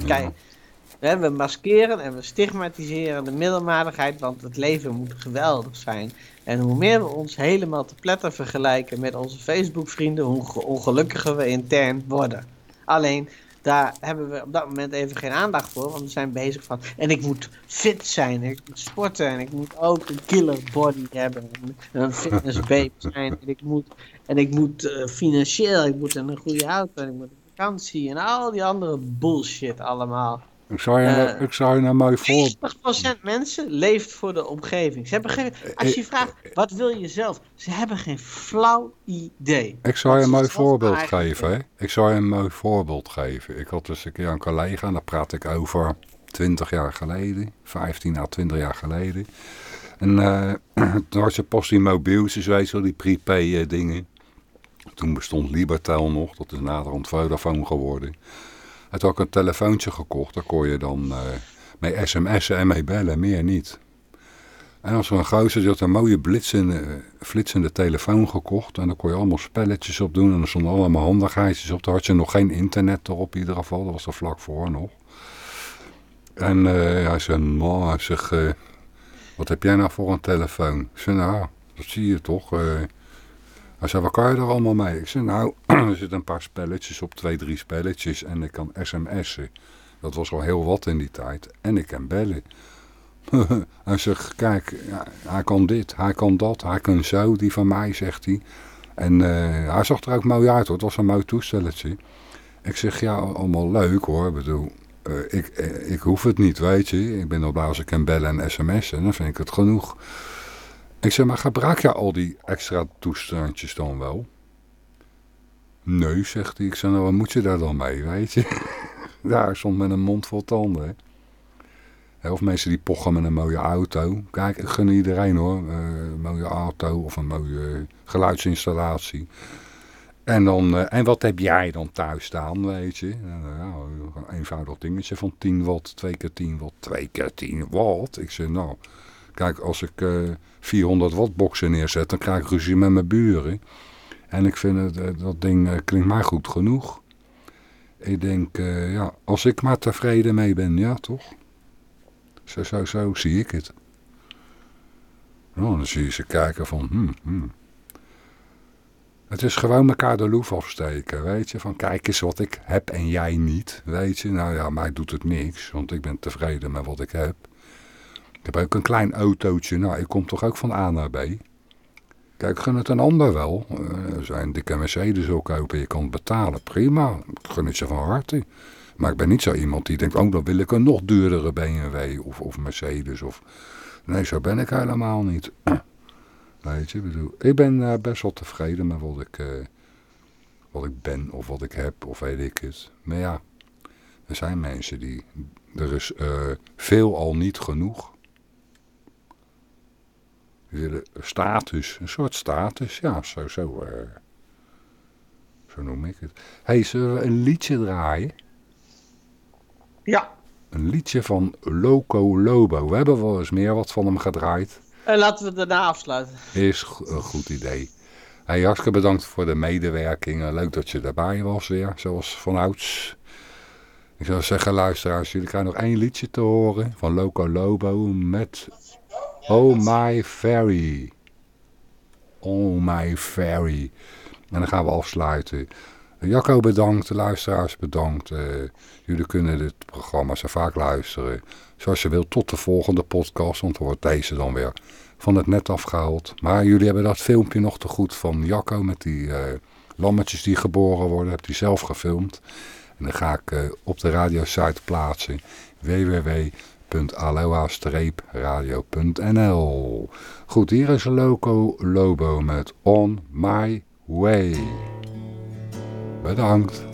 Speaker 4: Hè, we maskeren en we stigmatiseren de middelmatigheid, want het leven moet geweldig zijn. En hoe meer we ons helemaal te pletter vergelijken met onze Facebook-vrienden, hoe ge- ongelukkiger we intern worden. Alleen, daar hebben we op dat moment even geen aandacht voor, want we zijn bezig van... En ik moet fit zijn, ik moet sporten en ik moet ook een killer body hebben. En een fitnessbabe zijn en ik moet, en ik moet eh, financieel, ik moet een goede auto en ik moet op vakantie en al die andere bullshit allemaal.
Speaker 3: Ik zou je,
Speaker 4: Eh,
Speaker 3: ik zou je een mooi voor...
Speaker 4: 90% mensen leeft voor de omgeving. Ze hebben geen, als je vraagt, wat wil je zelf? Ze hebben geen flauw idee.
Speaker 3: Ik zou je een mooi voorbeeld geven. Hè? Ik zou je een mooi voorbeeld geven. Ik had dus een keer een collega, en daar praat ik over 20 jaar geleden. 15 à 20 jaar geleden. En eh toen had je pas die mobieltjes, weet je wel, die prepay eh, dingen. Toen bestond Libertel nog, dat is naderhand Vodafone geworden. Had ik een telefoontje gekocht, daar kon je dan eh, mee sms'en en mee bellen, meer niet. En als een gozer die had een mooie flitsende telefoon gekocht. En daar kon je allemaal spelletjes op doen. En er stonden allemaal handigheidjes op. Daar had je nog geen internet erop in ieder geval. Dat was er vlak voor nog. En eh, hij zei, ma, hij eh, wat heb jij nou voor een telefoon? Ik zei, nou, dat zie je toch. Hij zei, wat kan je er allemaal mee? Ik zei, nou, er zitten een paar spelletjes op, twee, drie spelletjes. En ik kan sms'en. Dat was al heel wat in die tijd. En ik kan bellen. hij zegt, kijk, hij kan dit, hij kan dat, hij kan zo, die van mij, zegt hij. En eh, hij zag er ook mooi uit het was een mooi toestelletje. Ik zeg, ja, allemaal leuk hoor, ik bedoel, eh, ik, eh, ik hoef het niet, weet je. Ik ben al blij als ik kan bellen en sms'en, dan vind ik het genoeg. Ik zeg, maar gebruik je al die extra toestandjes dan wel? Nee, zegt hij. Ik zeg, nou wat moet je daar dan mee, weet je? Daar stond met een mond vol tanden, hè. Of mensen die pochen met een mooie auto. Kijk, ik gun iedereen hoor. Eh, een mooie auto of een mooie geluidsinstallatie. En, dan, eh, en wat heb jij dan thuis staan, weet je? Nou, een eenvoudig dingetje van 10 watt, 2 keer 10 watt, 2 keer 10 watt. Ik zeg, nou, kijk, als ik 400 watt boxen neerzet, dan krijg ik ruzie met mijn buren. En ik vind het, eh, dat ding eh, klinkt maar goed genoeg. Ik denk, eh, ja, als ik maar tevreden mee ben, ja, toch? Zo, zo, zo zie ik het. Nou, dan zie je ze kijken van, hmm, hmm. Het is gewoon elkaar de loef afsteken, weet je. Van kijk eens wat ik heb en jij niet, weet je. Nou ja, mij doet het niks, want ik ben tevreden met wat ik heb. Heb ook een klein autootje, nou ik kom toch ook van A naar B. Kijk, gun het een ander wel. Eh, Er zijn dikke Mercedes ook kopen, je kan het betalen, prima. Ik gun het je van harte. Maar ik ben niet zo iemand die denkt, oh dan wil ik een nog duurdere BMW of, of Mercedes. Of... Nee, zo ben ik helemaal niet. Weet je, bedoel, ik ben eh, best wel tevreden met wat ik, eh, wat ik ben of wat ik heb of weet ik het. Maar ja, er zijn mensen die, er is veel al niet genoeg. Willen status, een soort status, ja, zo, zo, eh, zo noem ik het. hey, zullen we een liedje draaien?
Speaker 4: Ja.
Speaker 3: Een liedje van Loco Lobo. We hebben wel eens meer wat van hem gedraaid.
Speaker 4: En laten we het daarna afsluiten.
Speaker 3: Is een goed idee. Hey, hartstikke bedankt voor de medewerking. Eh, Leuk dat je erbij was weer, zoals vanouds. Ik zou zeggen, luisteraars, jullie krijgen nog één liedje te horen van Loco Lobo met Oh My Fairy. Oh My Fairy. En dan gaan we afsluiten. Jacco bedankt, de luisteraars bedankt. Eh, jullie kunnen dit programma zo vaak luisteren. Zoals je wilt, tot de volgende podcast, want dan wordt deze dan weer van het net afgehaald. Maar jullie hebben dat filmpje nog te goed van Jacco met die eh, lammetjes die geboren worden. Heb die zelf gefilmd. En dan ga ik eh, op de radiosite plaatsen. www.aloha-radio.nl Goed, hier is Loco Lobo met On My Way. Bedankt.